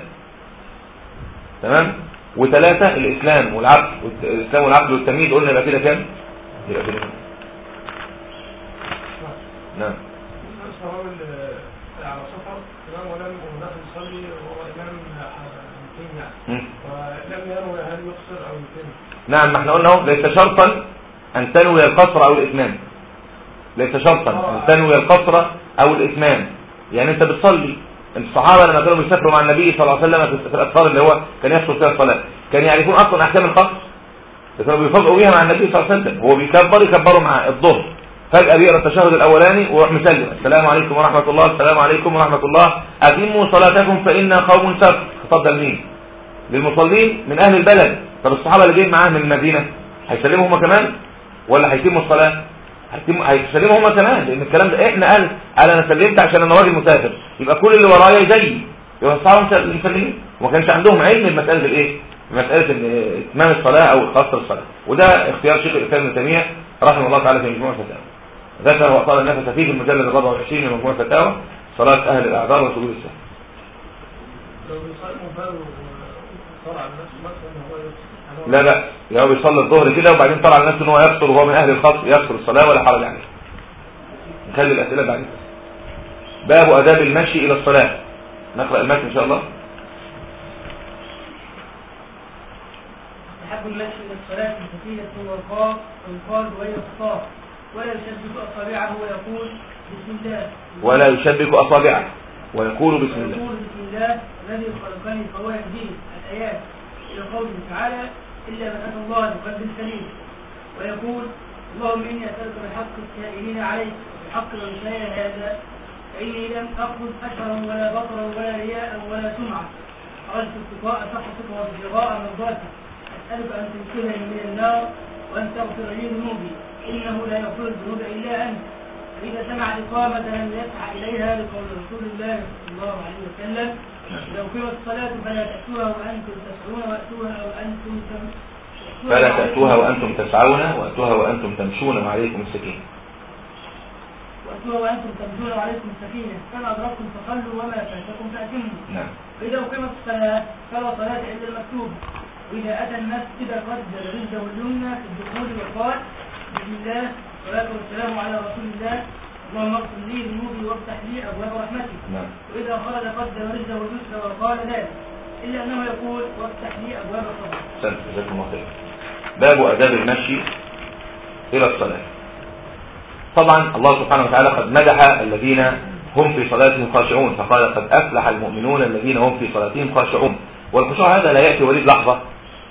تمام؟ وثلاثة الإسلام والعقل. الإسلام والعقل والتمييز. قلنا يبقى كده كام؟ يبقى كده نعم. نعم ما إحنا قلنا اهو ليس شرطا أن تنوي القصر أو الإتمام. ليس شرطا أن تنوي القصر أو الإتمام. يعني أنت بتصلي الصحابة لما كانوا بيسافروا مع النبي صلى الله عليه وسلم في الأسفار اللي هو كان يحصل فيها الصلاة كان يعرفون أصلا أحكام القصر كانوا بيفاجئوا بيها مع النبي صلى الله عليه وسلم هو بيكبر يكبروا معاه الظهر. فجأة بيقرأ التشهد الأولاني ويروح مسلم السلام عليكم ورحمة الله السلام عليكم ورحمة الله. أتموا صلاتكم فإنا قوم سبت خطاب لمين؟ للمصلين من أهل البلد. طب الصحابة اللي جايين معاه من المدينة هيسلموا هم كمان ولا هيتموا الصلاة؟ هيسلموا هم كمان لأن الكلام ده إحنا قال قال أنا سلمت عشان أنا راجل مسافر. يبقى كل اللي ورايا زيي يبقى الصحابة مسلمين وما كانش عندهم علم بمسألة الإيه؟ مسألة إتمام الصلاة أو قصر الصلاة. وده اختيار شيخ الإسلام ابن تيمية رحمه الله تعالى في مجموعة فتاوى. ذكر وأطال النفس فيه في المجلد الرابع والعشرين من مجموعة فتاوى صلاة أهل الأعذار وسجود السهو لو بيصلي منفرد وطلع على نفسه مثلا هو يصلي. لا لا. يعني هو بيصلي الظهر كده وبعدين طلع على نفسه إن هو يقصر وهو من أهل الخط يقصر الصلاة ولا حرج عليه. نخلي الأسئلة بعدين. باب أداب المشي إلى الصلاة. نقرأ المتن إن شاء الله. يحب المشي إلى الصلاة بسكينه والقاف ويقال غير خطاه ولا يشبك أصابعه ويقول بسم الله. ولا يشبك أصابعه ويقول بسم الله. ويقول بسم الله. الذي خلقني فهو يهدين الآيات. إلى قوله تعالى إلا من اتى الله بقلب سليم. ويقول اللهم إني أسألك بحق السائلين عليك بحق الرسائل هذا فإني لم أخذ اشرا ولا بطرا ولا رياء ولا سمعة. خرجت اتقاء سخطك وابتغاء مرضاتك. أسألك أن تنقذني من النار وأن تغفر لي ذنوبي. إنه لا يغفر الذنوب إلا أنت. فإذا سمع إقامة لم يسعى إليها لقول رسول الله صلى الله عليه وسلم الصلاة فلا تأتوها وأنتم تسعون وأتوها وأنتم تم فلا تأتوها وأنتم تسعون وأتوها وأنتم تمشون وعليكم السكينة. وأتوها وأنتم تمشون وعليكم السكينة. فما أدركتم فصلوا وما فاتكم فأتموا. نعم. وإذا أقيمت الصلاة فلا صلاة إلا المكتوبة وإذا أتى المسجد قدر رجله اليمنى في الدخول وقال بسم الله والصلاة والسلام على رسول الله. اللهم اغفر لي ذنوبي وافتح لي أبواب رحمتك نعم. وإذا خرج قدم رجله اليسرى وقال ذلك. إلا أنه يقول وافتح لي أبواب الصبر أحسنت جزاكم الله خير باب آداب المشي إلى الصلاة. طبعا الله سبحانه وتعالى قد مدح الذين هم في صلاتهم خاشعون فقال قد أفلح المؤمنون الذين هم في صلاتهم خاشعون. والخشوع هذا لا يأتي وليد لحظة.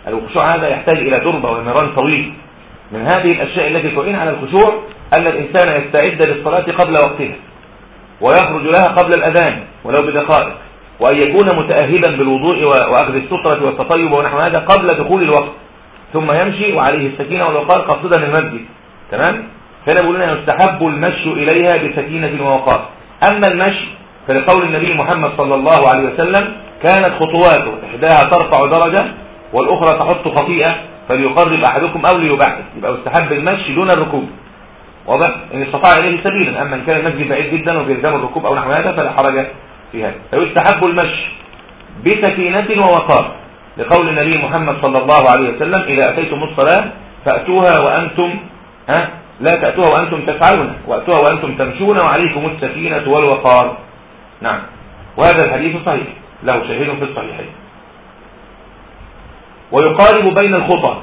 الخشوع هذا يحتاج إلى دربة ومران طويل. من هذه الأشياء التي تعين على الخشوع أن الإنسان يستعد للصلاة قبل وقتها ويخرج لها قبل الأذان ولو بدقائق وأن يكون متأهبا بالوضوء وأخذ السترة والتطيب ونحو هذا قبل دخول الوقت. ثم يمشي وعليه السكينة والوقار قصدا المسجد. تمام؟ فلا بيقول لنا يستحب المشي إليها بسكينة ووقار. أما المشي فلقول النبي محمد صلى الله عليه وسلم كانت خطواته إحداها ترفع درجة والأخرى تحط خطيئة فليقرب أحدكم أو ليبعد يبقى يستحب المشي دون الركوب. واضح؟ إن استطاع إليه سبيلا. أما إن كان المسجد بعيد جدا وبيلزم الركوب أو نحو هذا فلا حرج في هذا فيستحب المشي بسكينة ووقار. لقول النبي محمد صلى الله عليه وسلم إذا أتيتم الصلاة فأتوها وأنتم ها؟ لا تأتوها وأنتم تسعون. وأتوها وأنتم تمشون وعليكم السكينة والوقار. نعم. وهذا الحديث صحيح. له شاهد في الصحيحين. ويقارب بين الخطى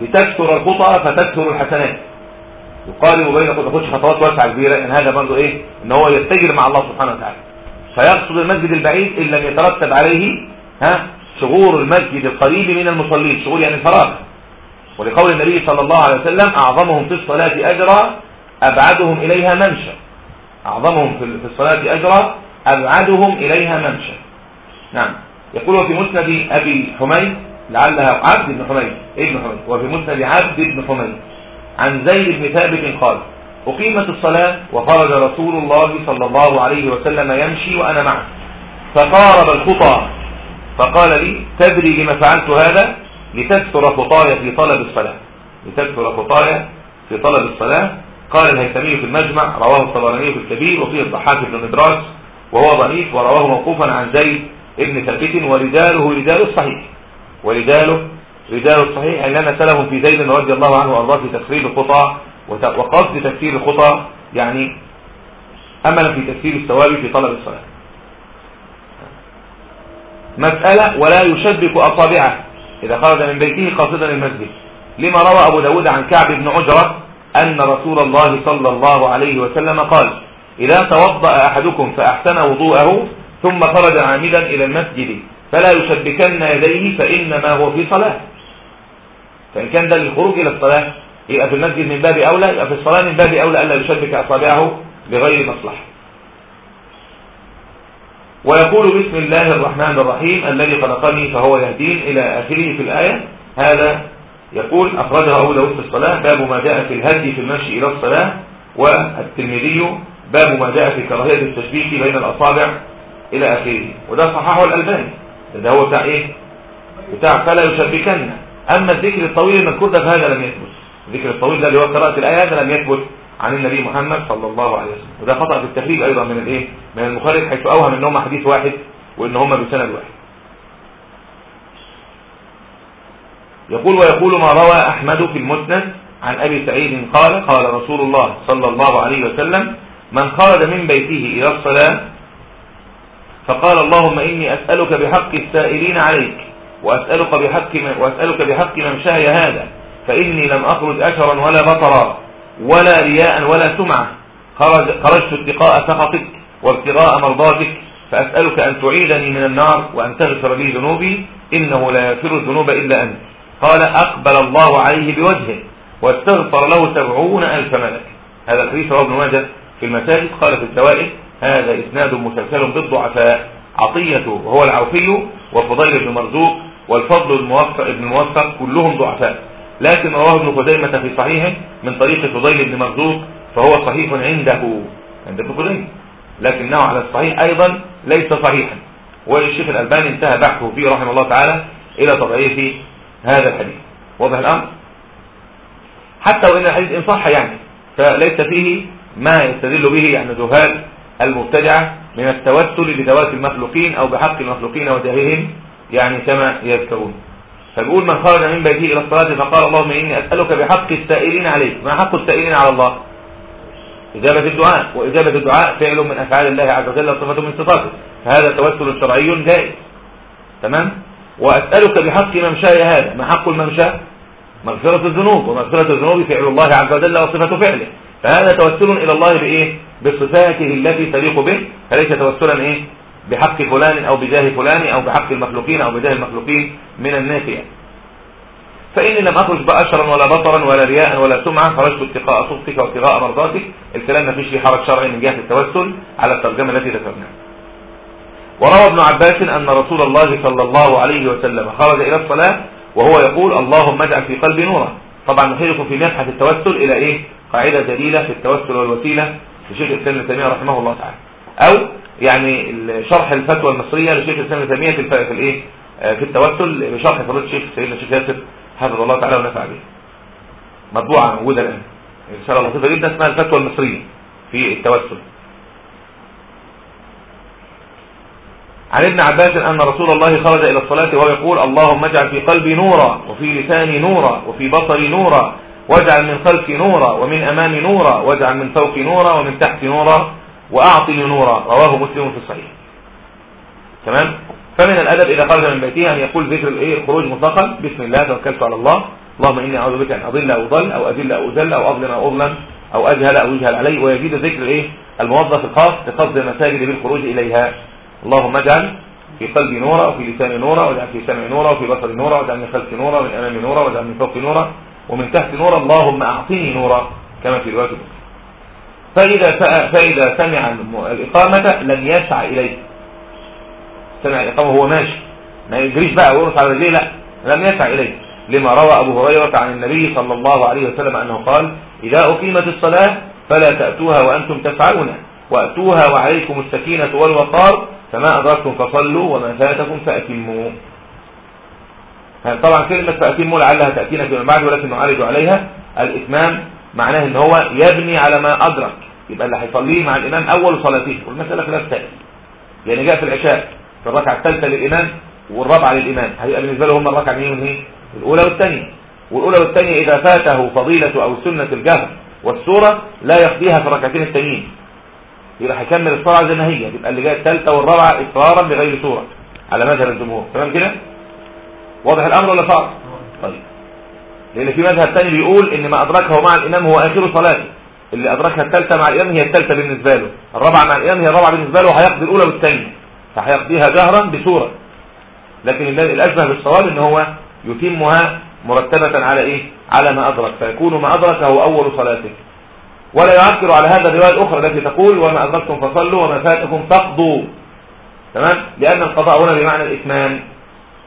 لتكثر الخطى فتكثر الحسنات. يقارب بين خطى خش خطوات واسعة كبيرة. إن هذا برضه إيه؟ إن هو يتجر مع الله سبحانه وتعالى. فيقصد المسجد البعيد إن لم يترتب عليه ها شغور المسجد القريب من المصلين. شغور يعني الفراغ ولقول النبي صلى الله عليه وسلم أعظمهم في الصلاة أجرا أبعدهم إليها ممشى. أعظمهم في في الصلاة أجرا أبعدهم إليها ممشى. نعم. يقول في مسند أبي حميد لعلها عبد بن حميد ابن حميد وفي مسند عبد بن حميد. عن زيد بن ثابت قال أقيمت الصلاة وخرج رسول الله صلى الله عليه وسلم يمشي وأنا معه. فقارب الخطى. فقال لي تدري لما فعلت هذا؟ لتكثر خطايا في طلب الصلاة. لتكثر خطايا في طلب الصلاة. قال الهيثمي في المجمع رواه الطبراني في الكبير وفيه الضحاك بن مدراس وهو ضعيف ورواه موقوفا عن زيد بن ثابت ورجاله رجال الصحيح. ورجاله رجال الصحيح انما سلهم في زيد رضي الله عنه وأرضاه في تفسير الخطى وقصد تفسير الخطى يعني املا في تفسير الثواب في طلب الصلاة. مسألة ولا يشبك أصابعه إذا خرج من بيته قاصدا المسجد. لما روى أبو داود عن كعب بن عجرة أن رسول الله صلى الله عليه وسلم قال إذا توضأ أحدكم فأحسن وضوءه ثم خرج عامدا إلى المسجد فلا يشبكن يديه فإنما هو في صلاة. فإن كان ده للخروج إلى الصلاة يبقى في المسجد من باب أولى يبقى في الصلاة من باب أولى ألا يشبك أصابعه بغير مصلحة. ويقول بسم الله الرحمن الرحيم الذي خلقني فهو يهدين إلى آخره في الآية. هذا يقول أخرجه أبو داود في الصلاة باب ما جاء في الهدي في المشي إلى الصلاة والترمذي باب ما جاء في كراهية التشبيك بين الأصابع إلى آخره. وده صححه الألباني. ده هو بتاع إيه؟ بتاع فلا يشبكن. أما الذكر الطويل المذكور ده فهذا لم يثبت. الذكر الطويل ده اللي هو قراءة الآية هذا لم يثبت عن النبي محمد صلى الله عليه وسلم. وده خطأ في التخريج أيضا من الإيه؟ من المخرج حيث أوهم ان هم حديث واحد وإن هم بسند واحد. يقول ويقول ما روى أحمد في المسند عن أبي سعيد قال قال رسول الله صلى الله عليه وسلم من خرج من بيته إلى الصلاة فقال اللهم إني أسألك بحق السائلين عليك وأسألك بحق وأسألك بحق ممشاي هذا فإني لم أخرج أشرا ولا بطرا ولا رياء ولا سمعة. خرج خرجت اتقاء سخطك وابتغاء مرضاتك فأسألك أن تعيدني من النار وأن تغفر لي ذنوبي إنه لا يغفر الذنوب إلا أنت. قال أقبل الله عليه بوجهه واستغفر له سبعون ألف ملك. هذا الحديث رواه ابن ماجه في المساجد قال في الزوائد هذا إسناد مسلسل بالضعفاء عطية وهو العوفي وفضيل بن مرزوق والفضل الموفق ابن الموفق كلهم ضعفاء. لكن رواه ابن خزيمة في صحيحه من طريق فضيل بن مرزوق فهو صحيح عنده. عند ابن خزيمة لكنه على الصحيح أيضا ليس صحيحا. والشيخ الألباني انتهى بحثه فيه رحمه الله تعالى إلى تضعيف هذا الحديث. واضح الأمر؟ حتى وإن الحديث إن صح يعني فليس فيه ما يستدل به يعني ذهال المبتدعة من التوسل بذوات المخلوقين أو بحق المخلوقين وجاههم يعني كما يذكرون. فبيقول من خرج من بيته إلى الصلاة فقال اللهم إني أسألك بحق السائلين عليك. ما حق السائلين على الله؟ إجابة الدعاء. وإجابة الدعاء فعل من أفعال الله عز وجل صفة من صفاته. فهذا توسل شرعي جائز. تمام؟ وأسألك بحق ممشاي هذا. ما حق الممشى؟ مغفرة الذنوب. ومغفرة الذنوب فعل الله عز وجل وصفة فعله. فهذا توسل إلى الله بإيه؟ بصفاته التي تليق به فليس توسلا إيه؟ بحق فلان أو بجاه فلان أو بحق المخلوقين أو بجاه المخلوقين من الناس يعني. فإني لم أخرج بأشرا ولا بطرا ولا رياء ولا سمعة خرجت اتقاء صدقك وابتغاء مرضاتك. الكلام ما فيش فيه حرج شرعي من جهة التوسل على الترجمة التي ذكرناها. وروى ابن عباس أن رسول الله صلى الله عليه وسلم خرج إلى الصلاة وهو يقول اللهم اجعل في قلبي نورا. طبعا نحيلكم في مبحث التوسل إلى إيه؟ قاعدة جليلة في التوسل والوسيلة. لشيخ الإسلام ابن تيمية رحمه الله تعالى. أو يعني شرح الفتوى المصرية لشيخ الإسلام ابن تيمية في في الإيه؟ في التوسل بشرح فضيلة الشيخ سيدنا الشيخ ياسر حفظه الله تعالى ونفع به. الآن. إن شاء الله لطيفة جدا اسمها الفتوى المصرية في التوسل. عن ابن عباس أن رسول الله خرج إلى الصلاة وهو يقول اللهم اجعل في قلبي نورا وفي لساني نورا وفي بصري نورا واجعل من خلفي نورا ومن أمامي نورا واجعل من فوقي نورا ومن تحتي نورا وأعطني نورا. رواه مسلم في الصحيح. تمام؟ فمن الأدب إذا خرج من بيته أن يقول ذكر الإيه؟ الخروج مطلقا. بسم الله توكلت على الله. اللهم إني أعوذ بك أن أضل أو أضل أو أذل أو أذل أو أظلم أو أظلم أو أجهل أو يجهل علي. ويزيد ذكر الإيه؟ الموظف الخاص بقصد المساجد بالخروج إليها. اللهم اجعل في قلبي نورا وفي لساني نورا واجعل في سمعي نورا وفي بصري نورا واجعل من خلفي نورا ومن أمامي نورا واجعل من فوقي نورا. ومن تحت نورا اللهم اعطني نورا كما في رواية فإذا فإذا سمع الإقامة لم يسعى إليه. سمع الإقامة وهو ماشي. ما يجريش بقى ويرقص على رجليه لا لم يسعى إليه. لما روى أبو هريرة عن النبي صلى الله عليه وسلم أنه قال إذا أقيمت الصلاة فلا تأتوها وأنتم تفعلون. وأتوها وعليكم السكينة والوقار فما أدركتم فصلوا وما فاتكم فأتموا. طبعا كلمة فأتموا لعلها تأتينا فيما بعد ولكن نعالج عليها الإتمام معناه إن هو يبني على ما أدرك. يبقى اللي هيصليه مع الإمام أول صلاتين والمسألة خلاف تأتي يعني جاء في العشاء في الركعة الثالثة للإمام والرابعة للإمام. هيبقى بالنسبة له هم الركعة وهي الأولى والثانية. والأولى والثانية إذا فاته فضيلة أو سنة الجهر والسورة لا يقضيها في الركعتين التانيين. يبقى هيكمل الصلاة زي ما هي. يبقى اللي جاية الثالثة والرابعة إصرارا بغير صوره على مذهب الجمهور. تمام كده؟ واضح الأمر ولا صعب؟ طيب. لأن في مذهب ثاني بيقول إن ما أدركه مع الإمام هو آخر صلاته. اللي أدركها الثالثة مع الإمام هي الثالثة بالنسبة له. الرابعة مع الإمام هي الرابعة بالنسبة له وهيقضي الأولى والثانيه فهيقضيها جهرا بسورة. لكن الأشبه بالصواب إن هو يتمها مرتبة على إيه؟ على ما أدرك. فيكون ما أدركه أول صلاته. ولا يعكر على هذا الرواية الأخرى التي تقول وما أدركتم فصلوا وما فاتكم فقضوا تمام؟ لأن القضاء هنا بمعنى الإتمام.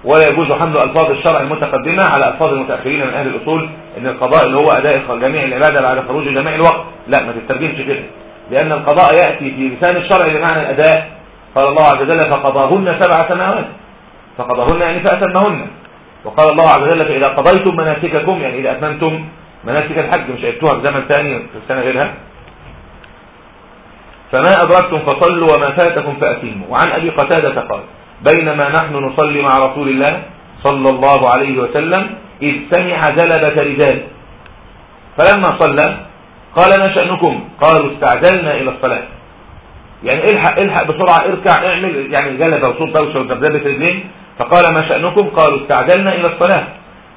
ولا يجوز حمل ألفاظ الشرع المتقدمة على ألفاظ المتأخرين من أهل الأصول إن القضاء اللي هو أداء جميع العبادة بعد خروج جميع الوقت. لا ما تترجمش كده. لأن القضاء يأتي في لسان الشرع بمعنى الأداء. قال الله عز وجل فقضاهن سبع سماوات. فقضاهن يعني فأتمهن وقال الله عز وجل فإذا قضيتم مناسككم يعني إذا أتممتم مناسك الحج مش عدتوها في زمن ثاني في سنة غيرها. فما أدركتم فصلوا وما فاتكم فأتموا. وعن أبي قتادة قال بينما نحن نصلي مع رسول الله صلى الله عليه وسلم إذ سمع جلبة رجال. فلما صلى قال ما شأنكم؟ قالوا استعجلنا إلى الصلاة. يعني الحق الحق بسرعة اركع اعمل. يعني جلبة وصوت دوشة وذبذبة رجلين. فقال ما شأنكم؟ قالوا استعجلنا إلى الصلاة.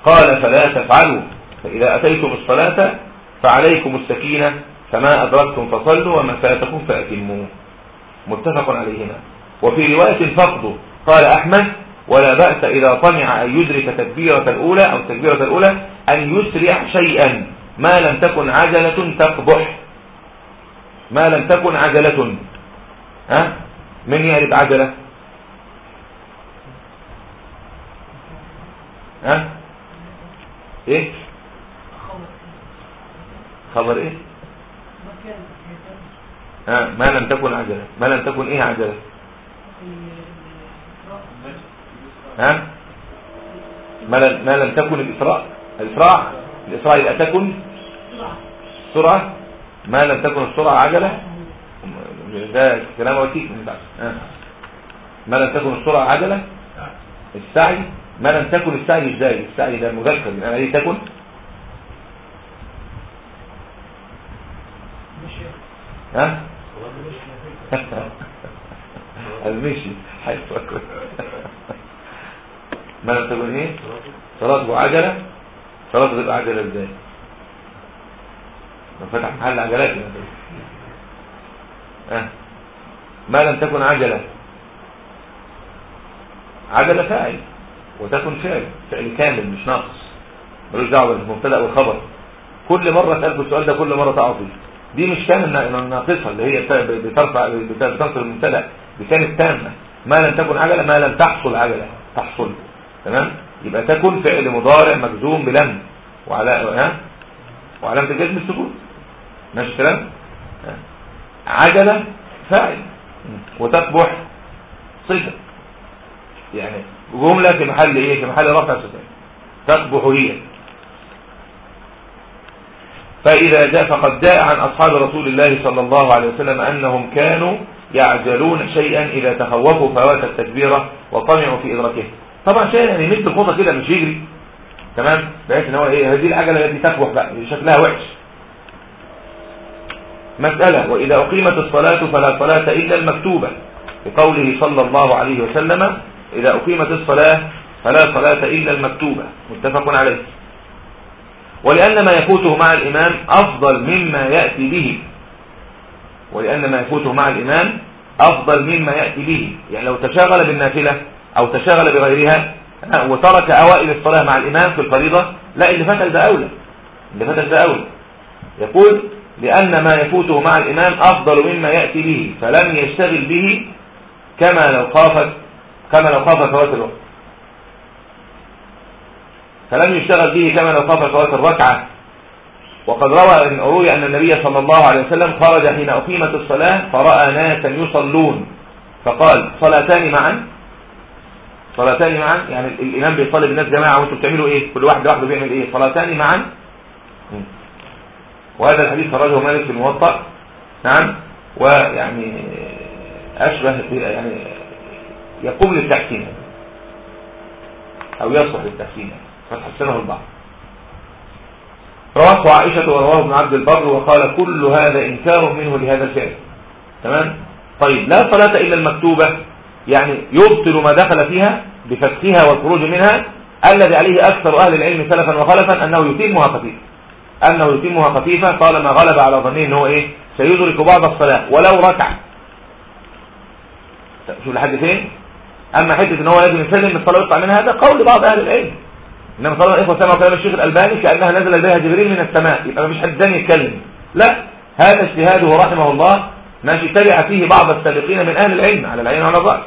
قال فلا تفعلوا. فإذا أتيتم الصلاة فعليكم السكينة فما أدركتم فصلوا وما فاتكم فأتموا. متفق عليهما وفي رواية فقد قال أحمد ولا بأس إذا طمع أن يدرك تكبيرة الأولى أو التكبيرة الأولى أن يسرع شيئا. ما لم تكن عجلة تقبح. ما لم تكن عجلة. ها؟ من يعرف عجلة؟ ها؟ إيه؟ خبر إيه؟ ها؟ ما لم تكن عجلة. ما لم تكن إيه عجلة؟ ها؟ ما لم, ما لم تكن الإسراء. الإسراع الإسراع يبقى تكن سرعة. ما لم تكن السرعة عجلة. ده كلام وثيق آه. ما لم تكن السرعة عجلة. السعي. ما لم تكن السعي إزاي؟ السعي ده مذكر. أنا إيه تكن؟ ها؟ المشي. حيث أكل ما لم تكن إيه صلاة وعجلة صلاة تبقى عجلة إزاي؟ لو فتح محل عجلات أه. ما لم تكن عجلة. عجلة فاعل وتكن فعل فعل كامل مش ناقص. ملوش دعوة بالمبتدا والخبر كل مرة اسالك السؤال ده كل مرة تقع دي مش كان ناقصه اللي هي بترفع بتنصر المبتدأ دي كانت تامة. ما لم تكن عجلة ما لم تحصل عجلة. تحصل. تمام؟ يبقى تكن فعل مضارع مجزوم بلم وعلى ها؟ وعلامة الجزم السكون. ماشي الكلام؟ عجله فاعل. وتكبح صفة. يعني جملة في محل إيه؟ في محل رفع صفات تقبح هي. فإذا جاء فقد جاء عن أصحاب رسول الله صلى الله عليه وسلم أنهم كانوا يعجلون شيئا إذا تخوفوا فوات التكبيرة وطمعوا في إدراكه. طبعا شيء يعني مثل الخطة كده مش يجري. تمام؟ بحيث إن هو إيه هذه العجلة التي تكبح بقى شكلها وحش. مسألة وإذا أقيمت الصلاة فلا صلاة إلا المكتوبة. بقوله صلى الله عليه وسلم إذا أقيمت الصلاة فلا صلاة إلا المكتوبة. متفق عليه. ولأن ما يفوته مع الإمام أفضل مما يأتي به. ولأن ما يفوته مع الإمام أفضل مما يأتي به. يعني لو تشاغل بالنافلة أو تشاغل بغيرها وترك أوائل الصلاة مع الإمام في الفريضة لا اللي فتل ده أولى اللي فتل ده أولى. يقول لأن ما يفوته مع الإمام أفضل مما يأتي به فلم يشتغل به كما لو خافت كما لو خاف فوات الوقت فلم يشتغل به كما لو خاف فوات الركعة. وقد روى روي أن النبي صلى الله عليه وسلم خرج حين أقيمت الصلاة فرأى ناسا يصلون فقال صلاتان معا؟ صلاتان معا. يعني الإمام بيصلي بالناس جماعة وأنتم بتعملوا إيه؟ كل واحد لوحده بيعمل إيه؟ صلاتان معا. وهذا الحديث خرجه مالك في الموطأ. نعم. ويعني أشبه يعني يقوم للتحسين أو يصلح للتحسين فتحسنه البعض رواه عائشة ورواه ابن عبد البر وقال كل هذا إنكار منه لهذا الفعل. تمام؟ طيب. لا صلاة إلا المكتوبة. يعني يبطل ما دخل فيها بفتحها والخروج منها الذي عليه أكثر أهل العلم سلفا وخلفا أنه يتمها خفيفة أنه يتمها خفيفة طالما غلب على ظنه أنه إيه؟ سيدرك بعض الصلاة ولو ركع. شوف لحد فين؟ أما حتة إن هو لازم يسلم الصلاة ويطلع منها هذا قول بعض أهل العلم. إنما صلاه الاخوه سمعوا كلام الشيخ الألباني كأنها نزل بها جبريل من السماء. يبقى ما فيش حد ثاني يتكلم. لا. هذا اجتهاده رحمه الله ماشي تبع فيه بعض السابقين من أهل العلم على العين الرأس.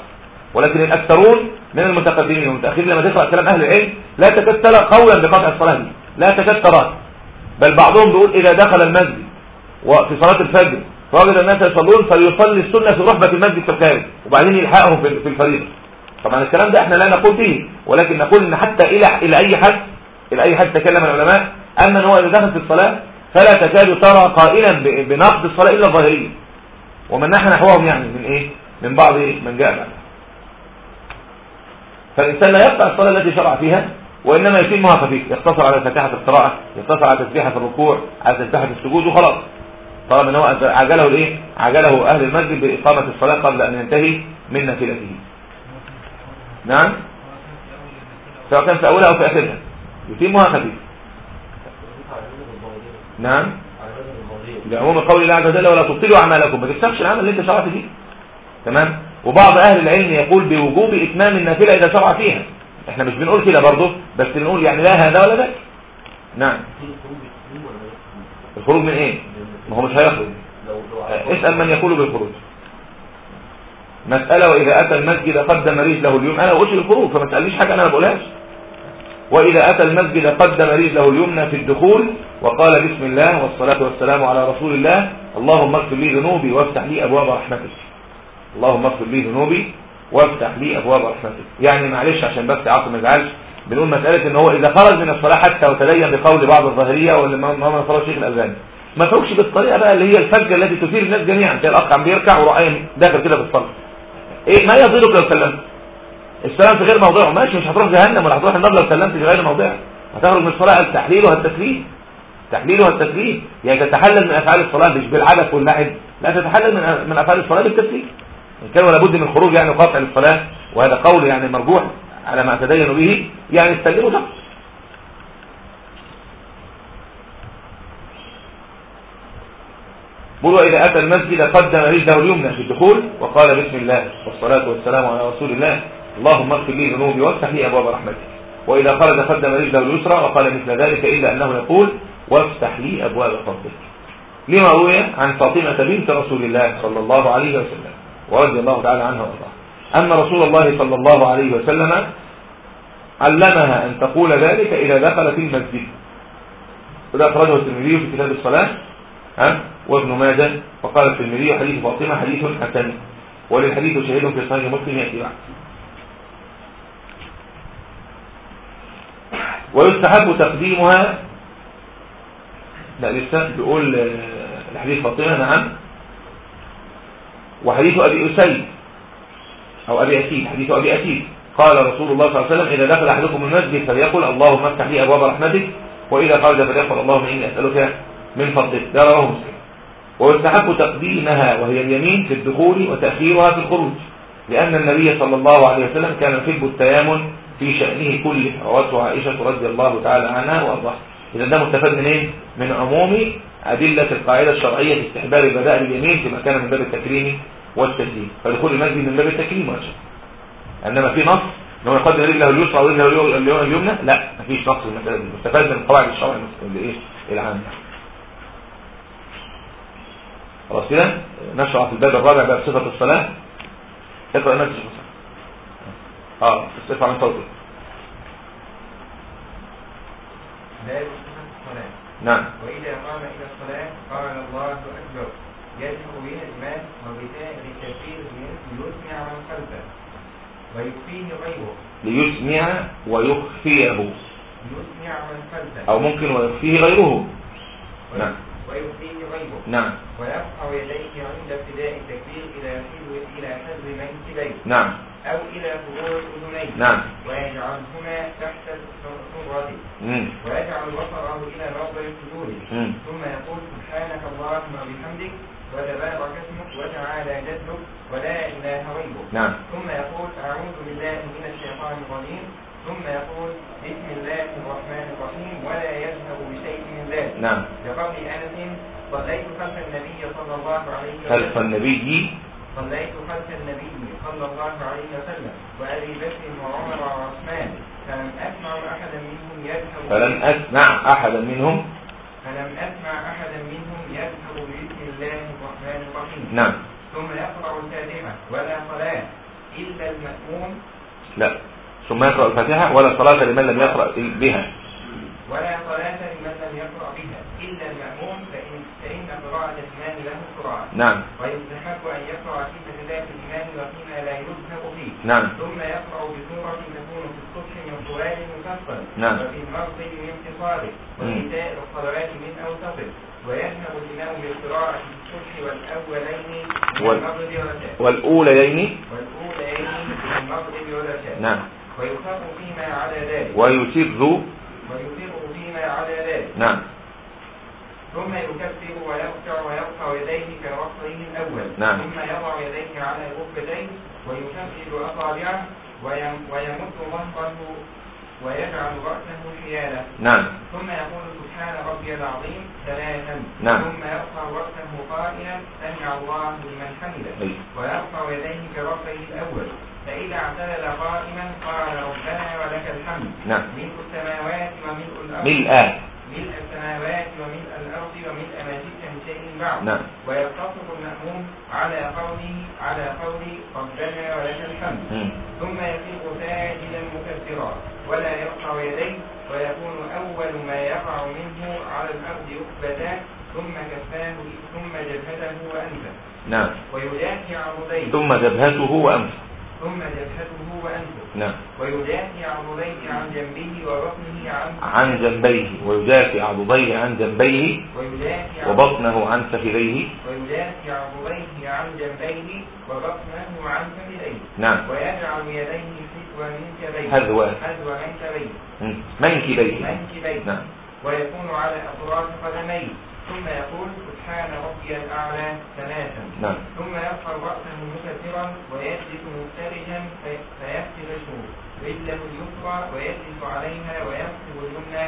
ولكن الأكثرون من المتقدمين والمتأخرين لما تقرا كلام أهل العلم لا تكاد ترى قولا بقطع الصلاة دي لا تكاد ترى بل بعضهم بيقول إذا دخل المسجد وفي صلاة الفجر فوجد الناس يصلون فليصلي السنة في رحبة المسجد في الخارج وبعدين يلحقهم في الفريضة. طبعا الكلام ده إحنا لا نقول به ولكن نقول إن حتى إلى إلى أي حد إلى أي حد تكلم العلماء أما أن هو إذا دخل في الصلاة فلا تكاد ترى قائلا بنقد الصلاة إلا الظاهرية. ومن نحن نحوهم يعني من إيه؟ من بعض من جاء بعد فالإنسان لا يقطع الصلاة التي شرع فيها وإنما يتمها خفيف يقتصر على فاتحة القراءة يقتصر على تسبيحة الركوع على تسبيحة السجود وخلاص. طالما ان هو عجله الايه عجله أهل المسجد بإقامة الصلاة قبل أن ينتهي من نافلته. نعم؟ سواء كان في اولها أو في اخرها يتمها خفيف نعم؟ لعموم قول الله عز وجل ولا تبطلوا أعمالكم. ما تكسبش العمل اللي أنت شرعت فيه. تمام؟ وبعض أهل العلم يقول بوجوب إتمام النافلة إذا شرع فيها. إحنا مش بنقول كده برضه بس بنقول يعني لا هذا ولا ذاك. نعم. الخروج من إيه؟ ما هو مش هيخرج. اسأل من يقول بالخروج. مسألة وإذا أتى المسجد قدم رجله اليمنى أنا قلت الخروج؟ فما تسألنيش حاجة أنا ما بقولهاش. وإذا أتى المسجد قدم رجله اليمنى في الدخول وقال بسم الله والصلاة والسلام على رسول الله اللهم اغفر لي ذنوبي وافتح لي أبواب رحمتك. اللهم اغفر لي ذنوبي وافتح لي أبواب رحمتك. يعني معلش عشان بس عاصم ما بنقول مسألة إن هو إذا خرج من الصلاة حتى وتدين بقول بعض الظاهرية واللي ما فرض الشيخ الألباني. ما تخرجش بالطريقة بقى اللي هي الفجة التي تثير الناس جميعا تلاقي الأخ عم بيركع وراح داخل كده في الصلاة إيه ما يضرك لو سلمت السلام في غير موضعه. ماشي مش هتروح جهنم ولا هتروح النار لو سلمت في غير موضعها هتخرج من الصلاة التحليل والتسليم تحليلها التسليم يعني تتحلل من أفعال الصلاة مش بالعبث واللعب. لا تتحلل من من أفعال الصلاة بالتسليم إن كان ولا بد من الخروج يعني وقطع الصلاه وهذا قول يعني مرجوح على ما تدين به. يعني استلموا ده. بقولوا إذا أتى المسجد قدم رجله اليمنى في الدخول وقال بسم الله والصلاة والسلام على رسول الله. اللهم اغفر لي ذنوبي وافتح لي أبواب رحمتك. وإذا خرج قدم رجله اليسرى وقال مثل ذلك إلا أنه يقول وافتح لي أبواب فضلك. لما روي عن فاطمة بنت رسول الله صلى الله عليه وسلم ورضي الله تعالى عنها وارضاها أن رسول الله صلى الله عليه وسلم علمها أن تقول ذلك إذا دخلت المسجد. وده أخرجه الترمذي في كتاب الصلاة ها؟ وابن ماجه. وقال الترمذي حديث فاطمة حديث حسن. وللحديث شهيد في صحيح مسلم يأتي بعد ويستحب تقديمها. لا لسه بيقول آه، الحديث فاطمة نعم. وحديث أبي أسيد أو أبي أسيد حديث أبي أسيد. قال رسول الله صلى الله عليه وسلم إذا دخل أحدكم المسجد فليقل اللهم افتح لي أبواب رحمتك. وإذا خرج فليقل اللهم إني أسألك من فضلك. ده رواه مسلم. ويستحب تقديمها وهي اليمين في الدخول وتأخيرها في الخروج لأن النبي صلى الله عليه وسلم كان يحب التيامن في شأنه كله روته عائشة رضي الله تعالى عنها وأرضاها. إذا ده مستفاد من إيه؟ من عموم أدلة القاعدة الشرعية في استحباب البداء باليمين فيما كان من باب التكريم والتسليم. فدخول المسجد من باب التكريم والشرع إنما في نص ان هو يقدم رجله اليسرى ورجله اليمنى؟ لا مفيش نص مستفاد من قواعد الشرع المس- اللي إيه العام خلاص كده؟ نشرع في الباب الرابع باب صفة الصلاة. اقرأ نفس الصلاه آه استرفع من صوتك نعم. وإذا قام إلى الصلاة قال الله أكبر. يجمع بها الإمام وبتاء التكبير ليسمع من خلفه. ويكفيه غيره. ليسمع ويخفيه ليسمع من خلفه. أو ممكن ويخفيه غيره. نعم. ويكفيه غيره. نعم. ويرفع يديه عند ابتداء التكبير إلى حذو إلى حذو منكبيه. نعم. أو إلى فروع أذنيه. نعم. ويجعلهما تحت سرته. ويجعل بصره إلى موضع سجوده مم. ثم يقول سبحانك اللهم وبحمدك وتبارك اسمك وتعالى جدك ولا إله غيرك. نعم. ثم يقول أعوذ بالله من الشيطان الرجيم. ثم يقول بسم الله الرحمن الرحيم. ولا يذهب بشيء من ذلك. نعم. لقول أنس صليت خلف النبي صلى الله عليه خلف وسلم. النبي صليت خلف النبي صلى الله عليه وسلم وأبي بكر وعمر وعثمان. فلم أسمع أحدا منهم يذهب فلن أسمع أحدا منهم. فلم أسمع أحدا منهم يذهب بسم الله الرحمن الرحيم. نعم. ثم يقرأ الفاتحة ولا صلاة إلا المأموم. لا. ثم يقرأ الفاتحة ولا صلاة لمن لم يقرأ بها. ولا صلاة لمن لم يقرأ بها إلا المأموم فإن, فإن قراءة الإمام له قراءة. نعم. ويستحب أن يقرأ في سجدات الإمام وفيما لا يذهب فيه نعم. ثم يقرأ بسورة تكون في الصبح من الزواج المفصل نعم. وفي المغرب من اتصاله وإيتاء الصلوات من أوسطه ويذهب الإمام بالقراءة في الصبح والأولين من وال- المغرب والعشاء والأوليين والأولين من المغرب والعشاء نعم. ويخاف فيما على ذلك. ويسر ويصير فيما على ذلك. نعم. ثم يكبر ويركع ويرفع يديه كرفعه الأول. نعم. ثم يضع يديه على ركبتيه ويشدد أصابعه ويم- ويمد ظهره ويجعل رأسه حياله نعم. ثم يقول سبحان ربي العظيم ثلاثا. نعم. ثم يرفع رأسه قائلا سمع الله لمن حمده. ويرفع يديه كرفعه الأول. فإذا اعتدل قائما قال ربنا ولك الحمد. نعم. ملء السماوات وملء الأرض. ملء. ملء السماوات وملء الأرض وملء ما من شيء بعد نعم. ويقتصر المأموم على قوله على قول ربنا ولك الحمد. ثم يفيق ساجدا مكبرا ولا يرفع يديه. ويكون أول ما يقع منه على الأرض ركبتاه ثم كفاه ثم جبهته وأنفه نعم. ويدافع عضديه ثم جبهته وأنفه ثم جبهته وأنفه نعم. ويدافع عضديه عن جنبه وبطنه عن عن جنبيه ويدافع عضديه عن جنبيه ويدافع وبطنه عن فخذيه ويدافع عضديه عن جنبيه وبطنه عن فخذيه نعم. ويجعل يديه حذو منكبيه حذو. حذو منكبيه. منكبيه منكبيه نعم. ويكون على أطراف قدميه. ثم يقول سبحان ربي الأعلى ثلاثا. نعم. ثم يرفع رأسه مكبرا ويجلس مفترجا في- فيفترش رجله اليسرى ويجلس عليها وينصب اليمنى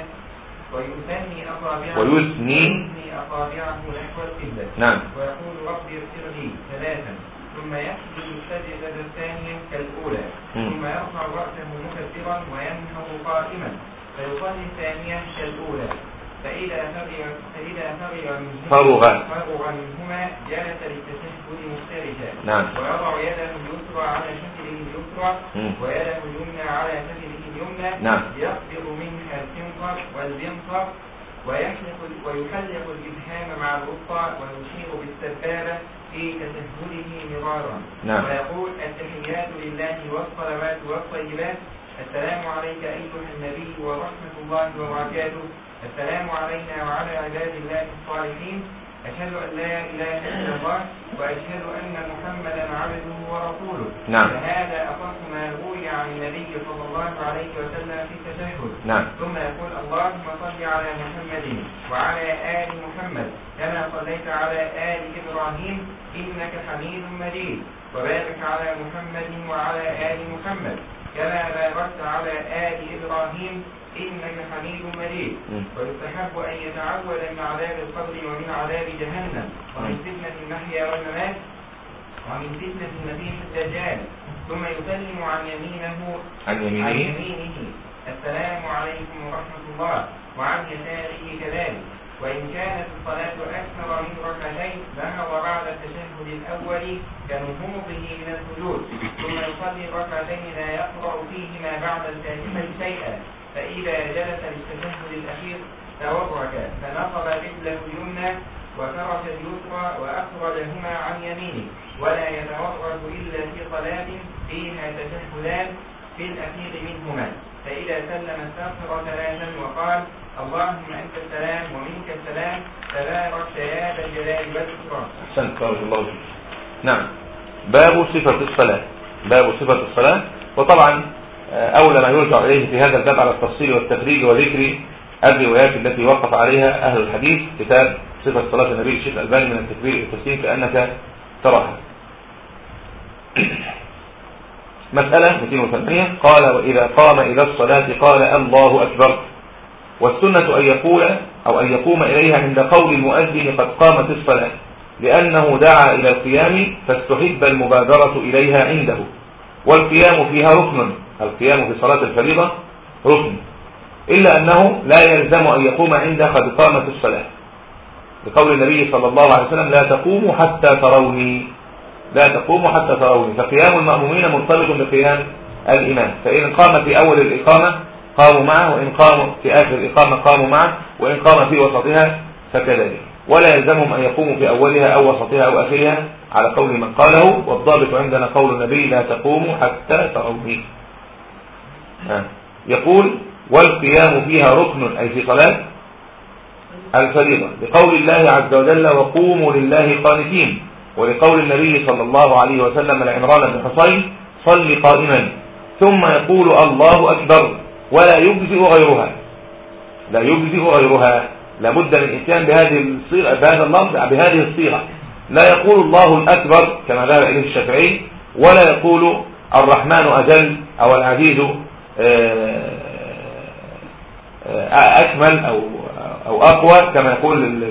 ويثني أصابعه ويثني أصابعه نحو القبلة. نعم. ويقول ربي اغفر لي ثلاثا. ثم يسجد السجدة الثانية كالأولى. ثم يرفع رأسه مكبرا وينهض قائما. فيصلي الثانية كالأولى. فإذا فرغ فإذا فرغ منهما فرغ. فرغ منهما جلس للتشهد مفترشا نعم. ويضع يده اليسرى على شكله اليسرى. ويده اليمنى على شكله اليمنى نعم. يقبض منها السنطر والبنطر ويحلق ويحلق الإبهام مع الوسطى ويشير بالسبابة في تشهده مرارا نعم. ويقول التحيات لله والصلوات والطيبات السلام عليك أيها النبي ورحمة الله وبركاته السلام علينا وعلى عباد الله الصالحين. أشهد أن لا إله إلا الله وأشهد أن محمدا عبده ورسوله. نعم. فهذا أصح ما روي عن النبي صلى الله عليه وسلم في التشهد. نعم. ثم يقول اللهم صل على محمد وعلى آل محمد كما صليت على آل إبراهيم إنك حميد مجيد. وبارك على محمد وعلى آل محمد كما باركت على آل إبراهيم إنك حميد مجيد. ويستحب أن يتعود من عذاب القبر ومن عذاب جهنم. ومن فتنة المحيا والممات. ومن فتنة المسيح الدجال. ثم يسلم عن يمينه عن عن يمينه. السلام عليكم ورحمة الله. وعن يساره كذلك. وإن كانت الصلاة أكثر من ركعتين نهض بعد التشهد الأول كنهوضه من السجود. ثم يصلي ركعتين لا يقرأ فيهما بعد الفاتحة شيئا. فإذا جلس للتشهد الأخير تورك فنصب رجله اليمنى وفرش اليسرى وأخرجهما عن يمينه ولا يتورك إلا في صلاة فيها تشهدان في الأخير منهما. فإذا سلم استغفر ثلاثا وقال اللهم أنت السلام ومنك السلام تبارك يا ذا الجلال والإكرام. أحسنت بارك الله فيك. نعم. باب صفة الصلاة. باب صفة الصلاة. وطبعا أولى ما يرجع إليه في هذا الباب على التفصيل والتخريج وذكر الروايات التي وقف عليها أهل الحديث كتاب صفة صلاة النبي الشيخ الألباني من التكبير إلى التسليم كأنك تراها. مسألة 208 قال وإذا قام إلى الصلاة قال الله أكبر. والسنة أن يقول أو أن يقوم إليها عند قول المؤذن قد قامت الصلاة لأنه دعا إلى القيام فاستحب المبادرة إليها عنده. والقيام فيها ركن. القيام في صلاة الفريضة ركن إلا أنه لا يلزم أن يقوم عند قد قامت الصلاة. لقول النبي صلى الله عليه وسلم لا تقوموا حتى تروني. لا تقوموا حتى تروني. فقيام المأمومين مرتبط بقيام الإمام. فإن قام في أول الإقامة قاموا معه وإن قاموا في آخر الإقامة قاموا معه وإن قام في وسطها فكذلك. ولا يلزمهم أن يقوموا في أولها أو وسطها أو آخرها على قول من قاله والضابط عندنا قول النبي لا تقوموا حتى تروني. يقول والقيام فيها ركن أي في صلاة الفريضة. لقول الله عز وجل وقوموا لله قانتين. ولقول النبي صلى الله عليه وسلم لعمران بن حصين صل قائما. ثم يقول الله أكبر ولا يجزئ غيرها. لا يجزئ غيرها. لابد من إتيان بهذه الصيغة بهذا اللفظ بهذه الصيغة. لا يقول الله الأكبر كما ذهب إليه الشافعي ولا يقول الرحمن أجل أو العزيز آه، آه، أكمل أو أو أقوى كما يقول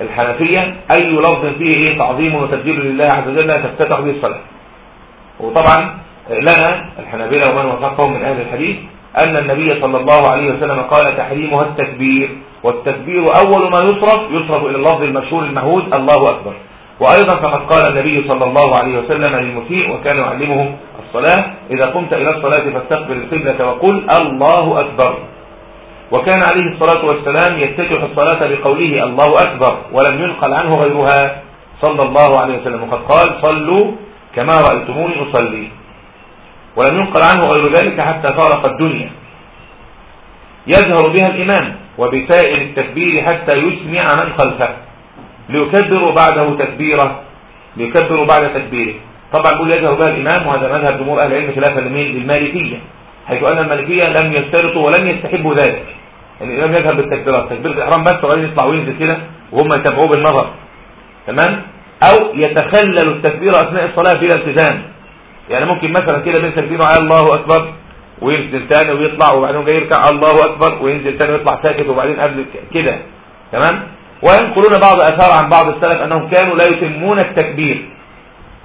الحنفية. أي لفظ فيه إيه؟ تعظيم وتبجيل لله عز وجل تفتتح به الصلاة. وطبعا لنا الحنابلة ومن وفقهم من أهل الحديث أن النبي صلى الله عليه وسلم قال تحريمها التكبير والتكبير أول ما يصرف يصرف إلى اللفظ المشهور المهود الله أكبر. وأيضا فقد قال النبي صلى الله عليه وسلم للمسيء وكان يعلمه الصلاة. إذا قمت إلى الصلاة فاستقبل القبلة وقل الله أكبر. وكان عليه الصلاة والسلام يفتتح الصلاة بقوله الله أكبر ولم ينقل عنه غيرها. صلى الله عليه وسلم. وقد قال صلوا كما رأيتموني أصلي. ولم ينقل عنه غير ذلك حتى فارق الدنيا. يجهر بها الإمام وبسائر التكبير حتى يسمع من خلفه. ليكبر بعده تكبيره ليكبر بعد تكبيره. طبعا يقول يجهر بها الإمام وهذا مذهب جمهور أهل العلم خلافا للمالكية حيث أن المالكية لم يشترطوا ولم يستحبوا ذلك. يعني الإمام يذهب بالتكبيرات تكبيرة الإحرام بس وبعدين يطلع وينزل كده وهم يتابعوه بالنظر. تمام؟ أو يتخلل التكبير أثناء الصلاة بلا التزام. يعني ممكن مثلا كده بين تكبيره على الله أكبر وينزل تاني ويطلع وبعدين جاي يركع الله أكبر وينزل تاني ويطلع ساكت وبعدين قبل كده. تمام؟ وينقلون بعض أثار عن بعض السلف أنهم كانوا لا يتمون التكبير.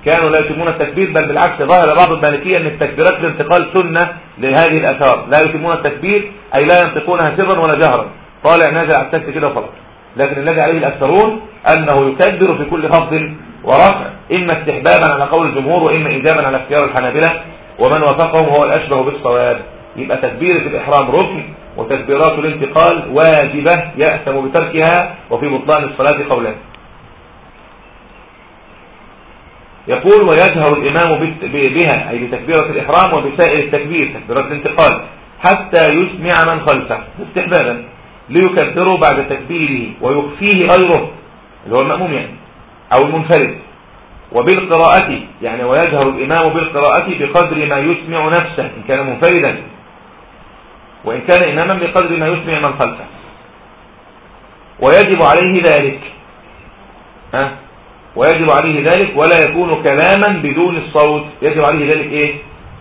كانوا لا يتمون التكبير بل بالعكس ظاهر بعض المالكية أن التكبيرات الانتقال سنة لهذه الأثار. لا يتمون التكبير أي لا ينطقونها سرا ولا جهرا. طالع نازل على التكت كده وخلاص. لكن الذي عليه الأكثرون أنه يكبر في كل خفض ورفع إما استحبابا على قول الجمهور وإما إيجابا على اختيار الحنابلة. ومن وافقهم هو الأشبه بالصواب. يبقى تكبيرة الإحرام ركن وتكبيرات الانتقال واجبة يأثم بتركها وفي بطلان الصلاة قولان. يقول ويجهر الإمام بها أي بتكبيرة الإحرام وبسائر التكبير تكبيرات الانتقال حتى يسمع من خلفه. استحبابا. ليكبره بعد تكبيره ويخفيه غيره اللي هو المأموم يعني أو المنفرد. وبالقراءة يعني ويجهر الإمام بالقراءة بقدر ما يسمع نفسه إن كان منفردا. وإن كان إماما بقدر ما يسمع من خلفه. ويجب عليه ذلك. ها؟ ويجب عليه ذلك ولا يكون كلاما بدون الصوت. يجب عليه ذلك إيه؟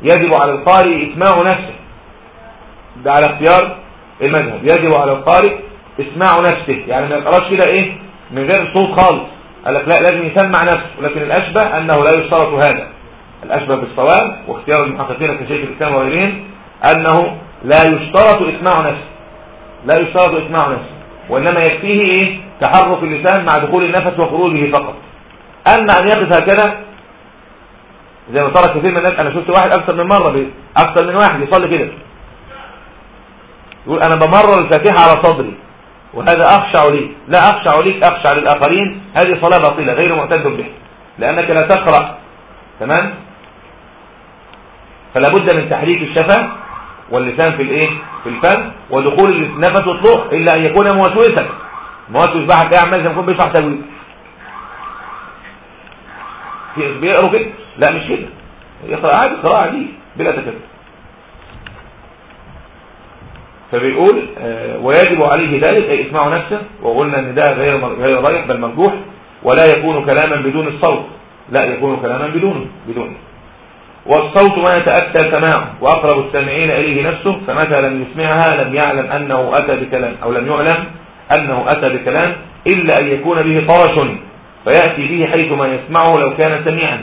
يجب على القارئ إسماع نفسه. ده على اختيار المذهب. يجب على القارئ إسماع نفسه. يعني ما يقراش كده إيه؟ من غير صوت خالص. قال لك لا لازم يسمع نفسه. ولكن الأشبه أنه لا يشترط هذا. الأشبه بالصواب واختيار المحققين كشيخ الإسلام وغيرهم أنه لا يشترط إسماع نفسه. لا يشترط إسماع نفسه. وإنما يكفيه إيه؟ تحرك اللسان مع دخول النفس وخروجه فقط. اما ان يقف هكذا زي ما ترى كثير من الناس أنا شفت واحد أكثر من مرة أكثر من واحد يصلي كده يقول أنا بمرر الفاتحة على صدري وهذا أخشع لي. لا أخشع ليك أخشع للآخرين. هذه صلاة باطلة غير معتد به. لأنك لا تقرأ. تمام؟ فلا بد من تحريك الشفه واللسان في الإيه؟ في الفم ودخول النفس وطلوع إلا أن يكون موسوسا. موسوس بقى قاعد مثلا يكون بيشرح تجويد بيقروا كده؟ لا مش كده. يقرا عادي قراءه عاديه بلا تكلف. فبيقول آه ويجب عليه ذلك أي اسمعوا نفسه وقلنا إن ده غير غير رايح بل مرجوح ولا يكون كلاما بدون الصوت. لا يكون كلاما بدونه بدونه. والصوت ما يتأتى سماعه. وأقرب السامعين إليه نفسه فمتى لم يسمعها لم يعلم أنه أتى بكلام أو لم يعلم أنه أتى بكلام إلا أن يكون به طرش. فيأتي به حيث ما يسمعه لو كان سميعا.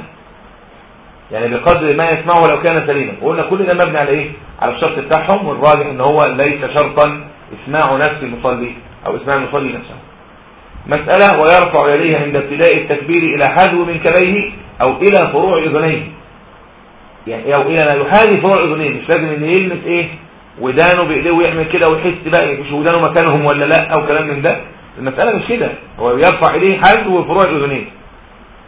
يعني بقدر ما يسمعه لو كان سليما. وقلنا كل ده مبني على إيه؟ على الشرط بتاعهم والراجح إن هو ليس شرطا إسماع نفس المصلي أو إسماع المصلي نفسه. مسألة ويرفع يديه عند ابتداء التكبير إلى حذو من كليه أو إلى فروع أذنيه. يعني أو إلى ما يحاذي فروع أذنيه. مش لازم ان يلمس إيه؟ ودانه بإيديه ويعمل كده ويحس بقى مش ودانه مكانهم ولا لأ أو كلام من ده. المسألة مش كده. هو يرفع إيديه حذو فروع الاذنين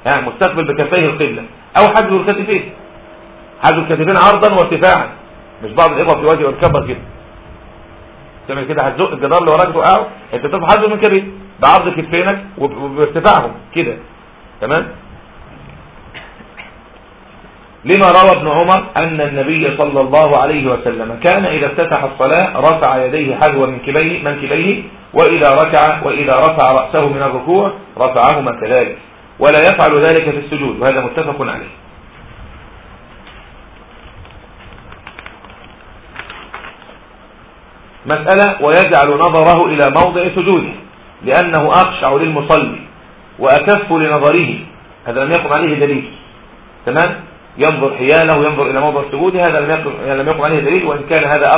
يعني مستقبل بكفيه القبلة. أو حذو الكتفين. حذو الكتفين عرضا وارتفاعا. مش بعض الاخوه في وجهه وتكبر كده. تعمل كده هتزق الجدار اللي وراك توقعه أنت ترفع حجمه من كبير. بعرض كتفينك وب- وبارتفاعهم كده. تمام؟ لما روى ابن عمر أن النبي صلى الله عليه وسلم كان إذا افتتح الصلاة رفع يديه حذو من كبيه منكبيه وإذا ركع وإذا رفع رأسه من الركوع رفعهما كذلك. ولا يفعل ذلك في السجود وهذا متفق عليه. مسألة ويجعل نظره إلى موضع سجوده لأنه أخشع للمصلي وأكف لنظره. هذا لم يقم عليه دليل. تمام؟ ينظر حياله ينظر إلى موضع السجود هذا لم يقم, عليه دليل وإن كان هذا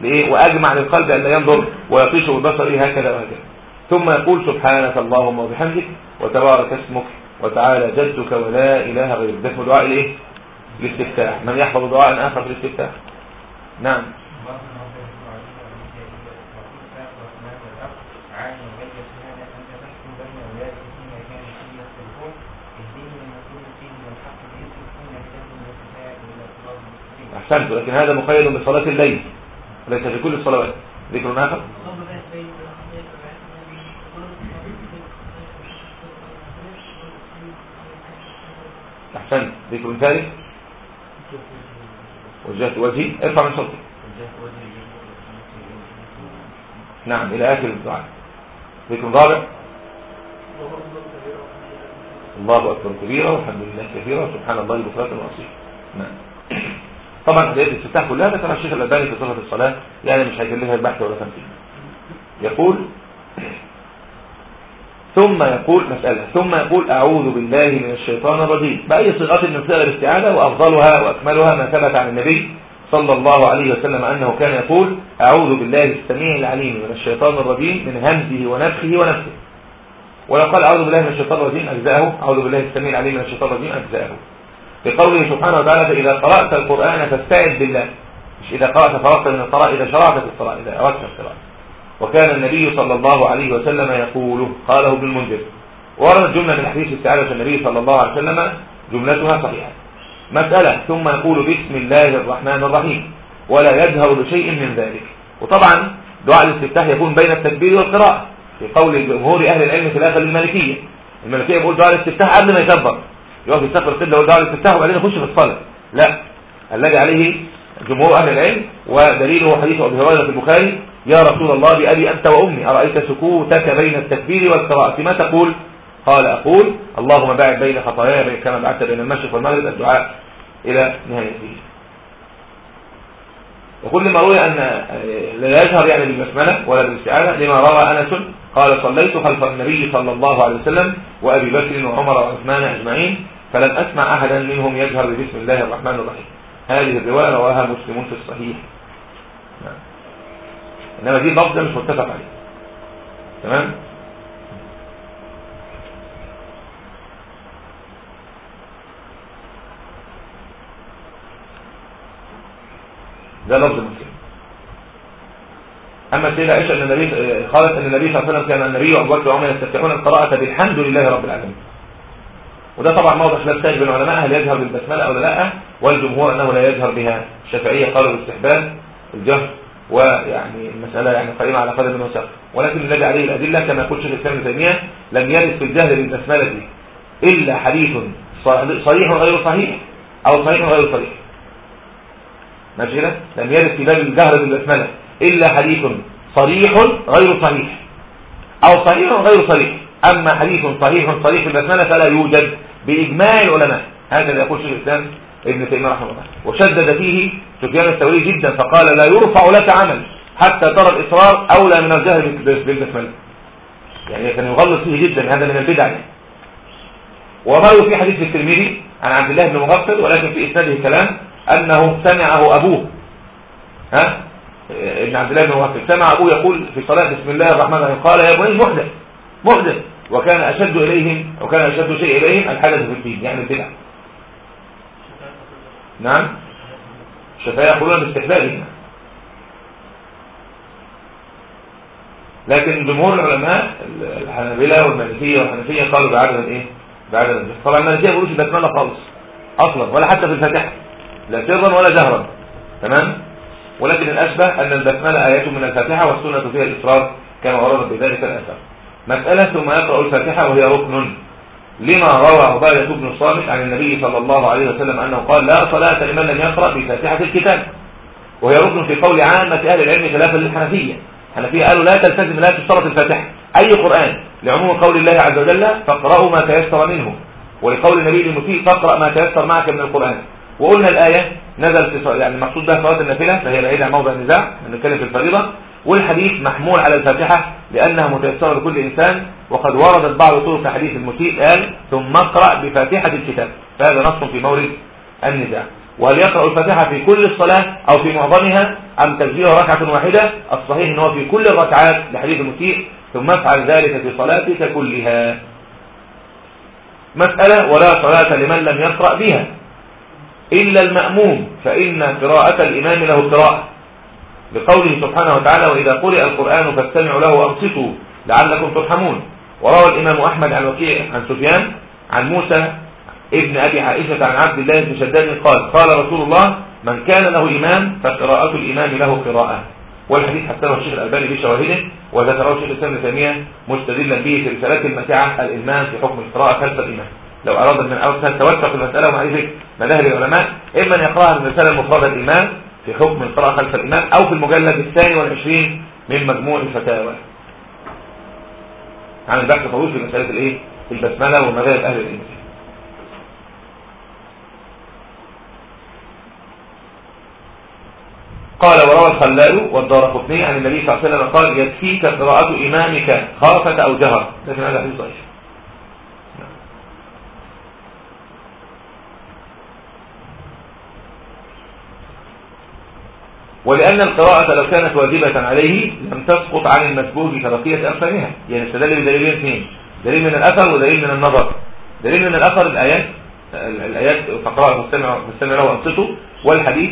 لإيه؟ وأجمع للقلب أن ينظر ويطيش ببصره هكذا وهكذا. ثم يقول سبحانك اللهم وبحمدك وتبارك اسمك وتعالى جدك ولا إله غيرك. ده دعاء الإيه؟ الاستفتاح من يحفظ دعاء آخر في الاستفتاح نعم. أحسنت لكن هذا مقيد بصلاة الليل. وليس في كل الصلوات. ذكر آخر. أحسنت. ذكر ثالث وجهت وجهي. ارفع من صوتك. نعم إلى آخر الدعاء. ذكر رابع. الله أكبر كبيرا والحمد لله كثيرا سبحان الله بكرة وأصيلا. نعم. طبعا هداية الافتتاح كلها ذكرها الشيخ الألباني في صفة الصلاة يعني مش هيكلفها البحث ولا تمثيل يقول ثم يقول مسألة ثم يقول أعوذ بالله من الشيطان الرجيم. بأي صيغة من صيغ الاستعاذة وأفضلها وأكملها ما ثبت عن النبي صلى الله عليه وسلم أنه كان يقول أعوذ بالله السميع العليم من الشيطان الرجيم من همزه ونفخه ونفسه ولو قال أعوذ بالله من الشيطان الرجيم أجزاءه أعوذ بالله السميع العليم من الشيطان الرجيم أجزاءه بقوله سبحانه وتعالى فإذا قرأت القرآن فاستعذ بالله. مش إذا قرأت فرغت من القراءة إذا شرعت في القراءة إذا أردت القراءة. وكان النبي صلى الله عليه وسلم يقول قاله ابن المنذر وردت جملة من حديث استعاذة النبي صلى الله عليه وسلم جملتها صحيحة. مسألة ثم يقول بسم الله الرحمن الرحيم. ولا يجهر بشيء من ذلك. وطبعا دعاء الاستفتاح يكون بين التكبير والقراءة في قول جمهور أهل العلم خلافا للمالكية المالكية. بيقول دعاء الاستفتاح قبل ما يكبر يقف يستغفر القبلة ويدعو الاستفتاح وبعدين يخش في الصلاة. لا. الذي عليه جمهور أهل العلم ودليله حديث أبي هريرة في البخاري يا رسول الله بأبي أنت وأمي أرأيت سكوتك بين التكبير والقراءة؟ ما تقول؟ قال أقول اللهم باعد بين خطاياي كما بعدت بين المشرق والمغرب الدعاء إلى نهايته. وكل ما روي أن لا يجهر يعني بالبسملة ولا بالاستعاذة لما روى أنس قال صليت خلف النبي صلى الله عليه وسلم وأبي بكر وعمر وعثمان أجمعين فلم أسمع أحدا منهم يجهر بسم الله الرحمن الرحيم. هذه الرواية رواها مسلم في الصحيح. نعم. إنما دي لفظة مش متفق عليه. تمام؟ ده لفظ مسلم. أما السيدة عائشة أن النبي قالت أن النبي صلى الله عليه وسلم كان النبي وأبو بكر وعمر يستفتحون القراءة بالحمد لله رب العالمين. وده طبعا موضع خلاف ثاني بين العلماء هل يجهر بالبسملة أو لا والجمهور أنه لا يجهر بها. الشافعية قالوا باستحباب الجهر ويعني المسألة يعني قائمة على قدم وساق ولكن الذي عليه الأدلة كما يقول شيخ الإسلام ابن تيمية لم يرد في الجهل بالبسملة إلا حديث صريح غير صحيح أو صحيح غير صريح ماشي كده؟ لم يرد في باب الجهر بالبسملة إلا حديث صريح غير صحيح أو صحيح غير صريح. أما حديث صحيح صريح بالبسملة فلا يوجد. بإجماع العلماء. هكذا يقول شيخ الإسلام ابن تيمية رحمه الله. وشدد فيه سفيان الثوري جدا فقال لا يرفع لك عمل حتى ترى الإصرار أولى من الجهر بالبسملة يعني كان يغلط فيه جدا هذا من البدع. يعني. وما في حديث الترمذي عن عبد الله بن مغفل ولكن في إسناده كلام أنه سمعه أبوه. ها؟ ابن عبد الله بن مغفل. سمع أبوه يقول في صلاة بسم الله الرحمن الرحيم قال يا بني محدث محدث وكان أشد إليهم وكان أشد شيء إليهم الحدث في الدين يعني البدع. نعم؟ الشفاء يقولون باستحبابه لكن جمهور العلماء الحنابلة والمالكية والحنفية قالوا بعدم الإيه؟ بعدم الجهر طبعا المالكية ما بيقولوش البسملة خالص أصلا ولا حتى في الفاتحة لا سرا ولا جهرا. تمام؟ ولكن الأشبه أن البسملة آيات من الفاتحة والسنة فيها الإصرار كما ورد بذلك الأثر. مسألة ثم يقرأ الفاتحة وهي ركن. لما روى عبادة بن الصامت عن النبي صلى الله عليه وسلم أنه قال لا صلاة لمن لم يقرأ بفاتحة الكتاب. وهي ركن في قول عامة أهل العلم خلافا للحنفية. الحنفية قالوا لا تلتزم لا تشترط الفاتحة. أي قرآن لعموم قول الله عز وجل فاقرأوا ما تيسر منه. ولقول النبي للمسيء فاقرأ ما تيسر معك من القرآن. وقلنا الآية نزل في يعني المقصود بها صلاة النافلة فهي بعيدة عن موضع النزاع بنتكلم في الفريضة. والحديث محمول على الفاتحة لأنها متيسرة لكل إنسان وقد وردت بعض طرق حديث المسيء قال ثم اقرأ بفاتحة الكتاب. فهذا نص في مورد النزاع وهل يقرأ الفاتحة في كل الصلاة أو في معظمها؟ أم تسجيلها ركعة واحدة؟ الصحيح أنه في كل الركعات لحديث المسيء ثم افعل ذلك في صلاتك كلها. مسألة ولا صلاة لمن لم يقرأ بها. إلا المأموم فإن قراءة الإمام له قراءة. لقوله سبحانه وتعالى وإذا قرئ القرآن فاستمعوا له وأنصتوا لعلكم ترحمون. وروى الإمام أحمد عن وكيع عن سفيان عن موسى ابن أبي عائشة عن عبد الله بن شداد قال قال رسول الله من كان له إمام فقراءة الإمام له قراءة. والحديث حسنه الشيخ الألباني بشواهده وذكره الشيخ الإسلام ابن تيمية مستدلا به في رسالات المتاعة الإمام في حكم القراءة خلف الإمام لو أراد من التوسع في المسألة ومعرفة مذاهب العلماء إما أن يقرأها من رسالة الإمام في حكم القراءة خلف الإمام أو في المجلد الثاني والعشرين من مجموع الفتاوى. عن البحث طويل في مسألة الإيه؟ البسملة ومذاهب أهل العلم قال وروى الخلال والدار قطني عن النبي صلى الله عليه وسلم قال يكفيك قراءة إمامك خافة أو جهر لكن هذا حديث ضعيف. ولأن القراءة لو كانت واجبة عليه لم تسقط عن المسبوق كبقية أمثالها يعني استدل بدليلين اثنين. دليل من الأثر ودليل من النظر. دليل من الأثر الآيات الآيات فقراءة مستمع له أنصته والحديث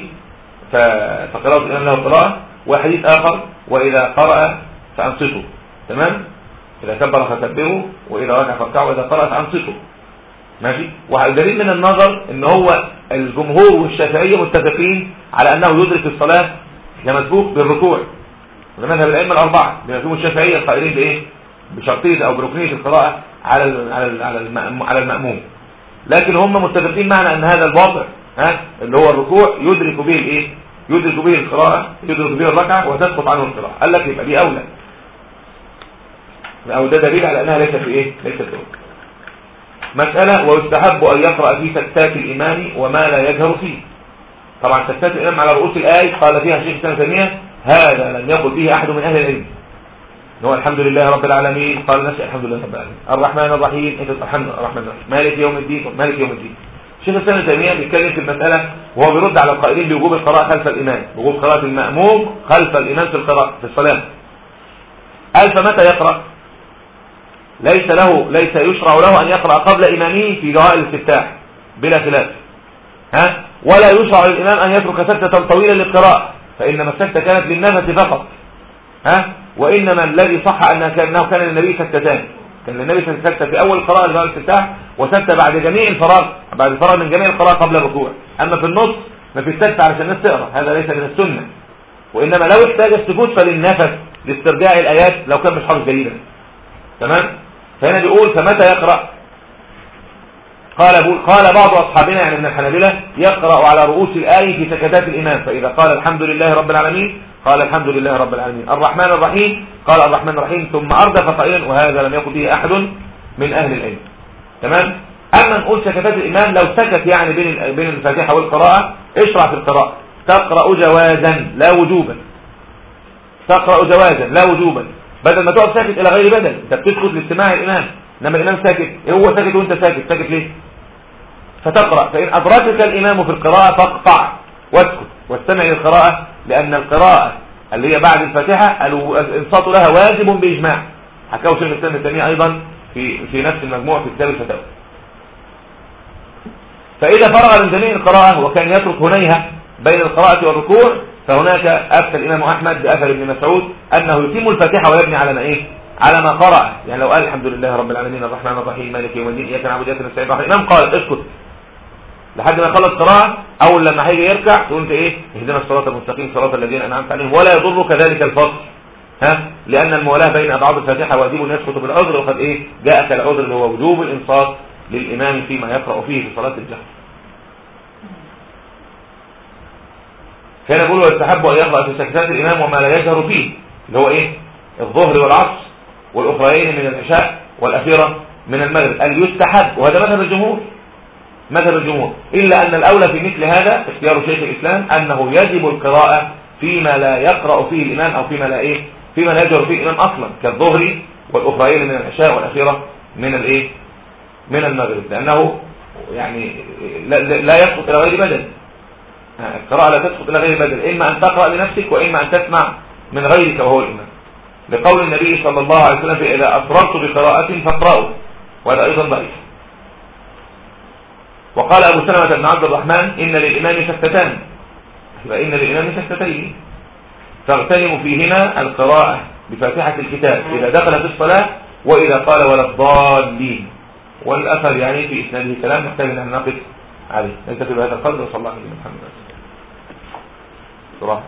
فقراءة الإمام له قراءة وحديث آخر وإذا قرأ فأنصته. تمام؟ إذا كبر فكبره وإذا ركع فاركعوا وإذا قرأ فأنصته. ماشي؟ والدليل من النظر إن هو الجمهور والشافعية متفقين على أنه يدرك الصلاة كمسبوق بالركوع. وده مذهب الأئمة الأربعة. بمفهوم الشافعيه القائلين بإيه؟ بشرطية أو بركنية القراءة على على على المأموم. لكن هم متفقين معنا إن هذا الواقع ها؟ اللي هو الركوع يدرك به الإيه؟ يدرك به القراءة يدرك به الركعة وتسقط عنه القراءة. قال لك يبقى دي أولى. أو ده دليل على أنها ليست إيه ليست مسألة ويستحب أن يقرأ في سكتات الإمام وما لا يجهر فيه. طبعا سكتات الإمام على رؤوس الآية قال فيها شيخ سنة ثانية هذا لم يقل فيه أحد من أهل العلم. هو الحمد لله رب العالمين. قال نفسي الحمد لله رب العالمين. الرحمن الرحيم. إنت الحمد الرحمن الرحيم. مالك يوم الدين؟ مالك يوم الدين. شيخ ابن تيمية بيتكلم في المسألة وهو بيرد على القائلين بوجوب القراءة خلف الإمام وجوب قراءة المأموم خلف الإمام في القراءة في الصلاة. قال فمتى يقرأ؟ ليس له ليس يشرع له أن يقرأ قبل إمامه في دعاء الاستفتاح بلا خلاف. ها؟ ولا يشرع للإمام أن يترك سكتة طويلة للقراءة فإنما السكتة كانت للنفس فقط. ها؟ وإنما الذي صح أنه كان, كان للنبي سكتتان كان للنبي سكتة في أول قراءة لدعاء الاستفتاح وسكتة بعد جميع الفراغ بعد الفراغ من جميع القراءة قبل الركوع. أما في النص ما في سكتة علشان الناس تقرأ. هذا ليس من السنة. وإنما لو احتاج السكوت فللنفس لاسترجاع الآيات لو كان مش حافظ جيدا تمام؟ فهنا بيقول فمتى يقرأ؟ قال قال بعض أصحابنا يعني من الحنابلة يقرأ على رؤوس الآية في سكتات الإمام فإذا قال الحمد لله رب العالمين قال الحمد لله رب العالمين. الرحمن الرحيم قال الرحمن الرحيم ثم أردف قائلا وهذا لم يقل به أحد من أهل العلم. تمام؟ أما نقول سكتات الإمام لو سكت يعني بين بين الفاتحة والقراءة اشرع في القراءة. تقرأ جوازا لا وجوبا. تقرأ جوازا لا وجوبا. بدل ما تقعد ساكت إلى غير بدل أنت بتسكت لاستماع الامام انما الإمام ساكت هو ساكت وأنت ساكت؟ ساكت ليه؟ فتقرأ فإن أدركك الإمام في القراءة فاقطع واسكت. واستمع للقراءة لأن القراءة اللي هي بعد الفاتحة الانصات لها واجب بإجماع. حكاه شيخ الإسلام الثاني أيضا في في نفس المجموع في كتاب الفتاوى. فإذا فرغ من جميع القراءة وكان يترك هنيها بين القراءة والركوع فهناك أفتى الإمام أحمد بأثر ابن مسعود أنه يتم الفاتحة ويبني على ما إيه؟ على ما قرأ. يعني لو قال الحمد لله رب العالمين الرحمن الرحيم مالك يوم الدين إياك نعبد وإياك نستعين الإمام قال اسكت. لحد ما يخلص قراءة أول لما هيجي يركع تقول أنت إيه؟ اهدنا الصراط المستقيم صراط الذين أنعمت عليهم. ولا يضرك ذلك الفصل ها؟ لأن الموالاه بين أبعاد الفاتحة واجب يسقط بالعذر وقد إيه؟ جاءك العذر اللي هو وجوب الإنصات للإمام فيما يقرأ فيه في صلاة الجهر. كان يقول ويستحب أن يقرأ في سكتات الإمام وما لا يجهر فيه. اللي هو إيه؟ الظهر والعصر. والأخرين من العشاء والأخيرة من المغرب. قال يستحب. وهذا مذهب الجمهور. مذهب الجمهور. إلا أن الأولى في مثل هذا اختيار شيخ الإسلام أنه يجب القراءة فيما لا يقرأ فيه الإمام أو فيما لا إيه فيما لا يجهر فيه الإمام أصلا كالظهر والأخرين من العشاء والأخيرة من الإيه من المغرب. لأنه يعني لا, يسقط إلى غير بدل. القراءة لا تسقط إلى غير بدل. إما أن تقرأ لنفسك وإما أن تسمع من غيرك وهو الإمام. لقول النبي صلى الله عليه وسلم إذا أفرغت بقراءة فاقرأوا وهذا أيضا ضعيف. وقال أبو سلمة بن عبد الرحمن إن للإمام سكتان يبقى إن للإمام سكتين تغتنم فيهما القراءة بفاتحة الكتاب إذا دخل في الصلاة وإذا قال ولا الضالين. والأثر يعني في إسناده كلام محتاج أن نقف عليه. نكتفي بهذا القدر وصلى الله عليه وسلم. محمد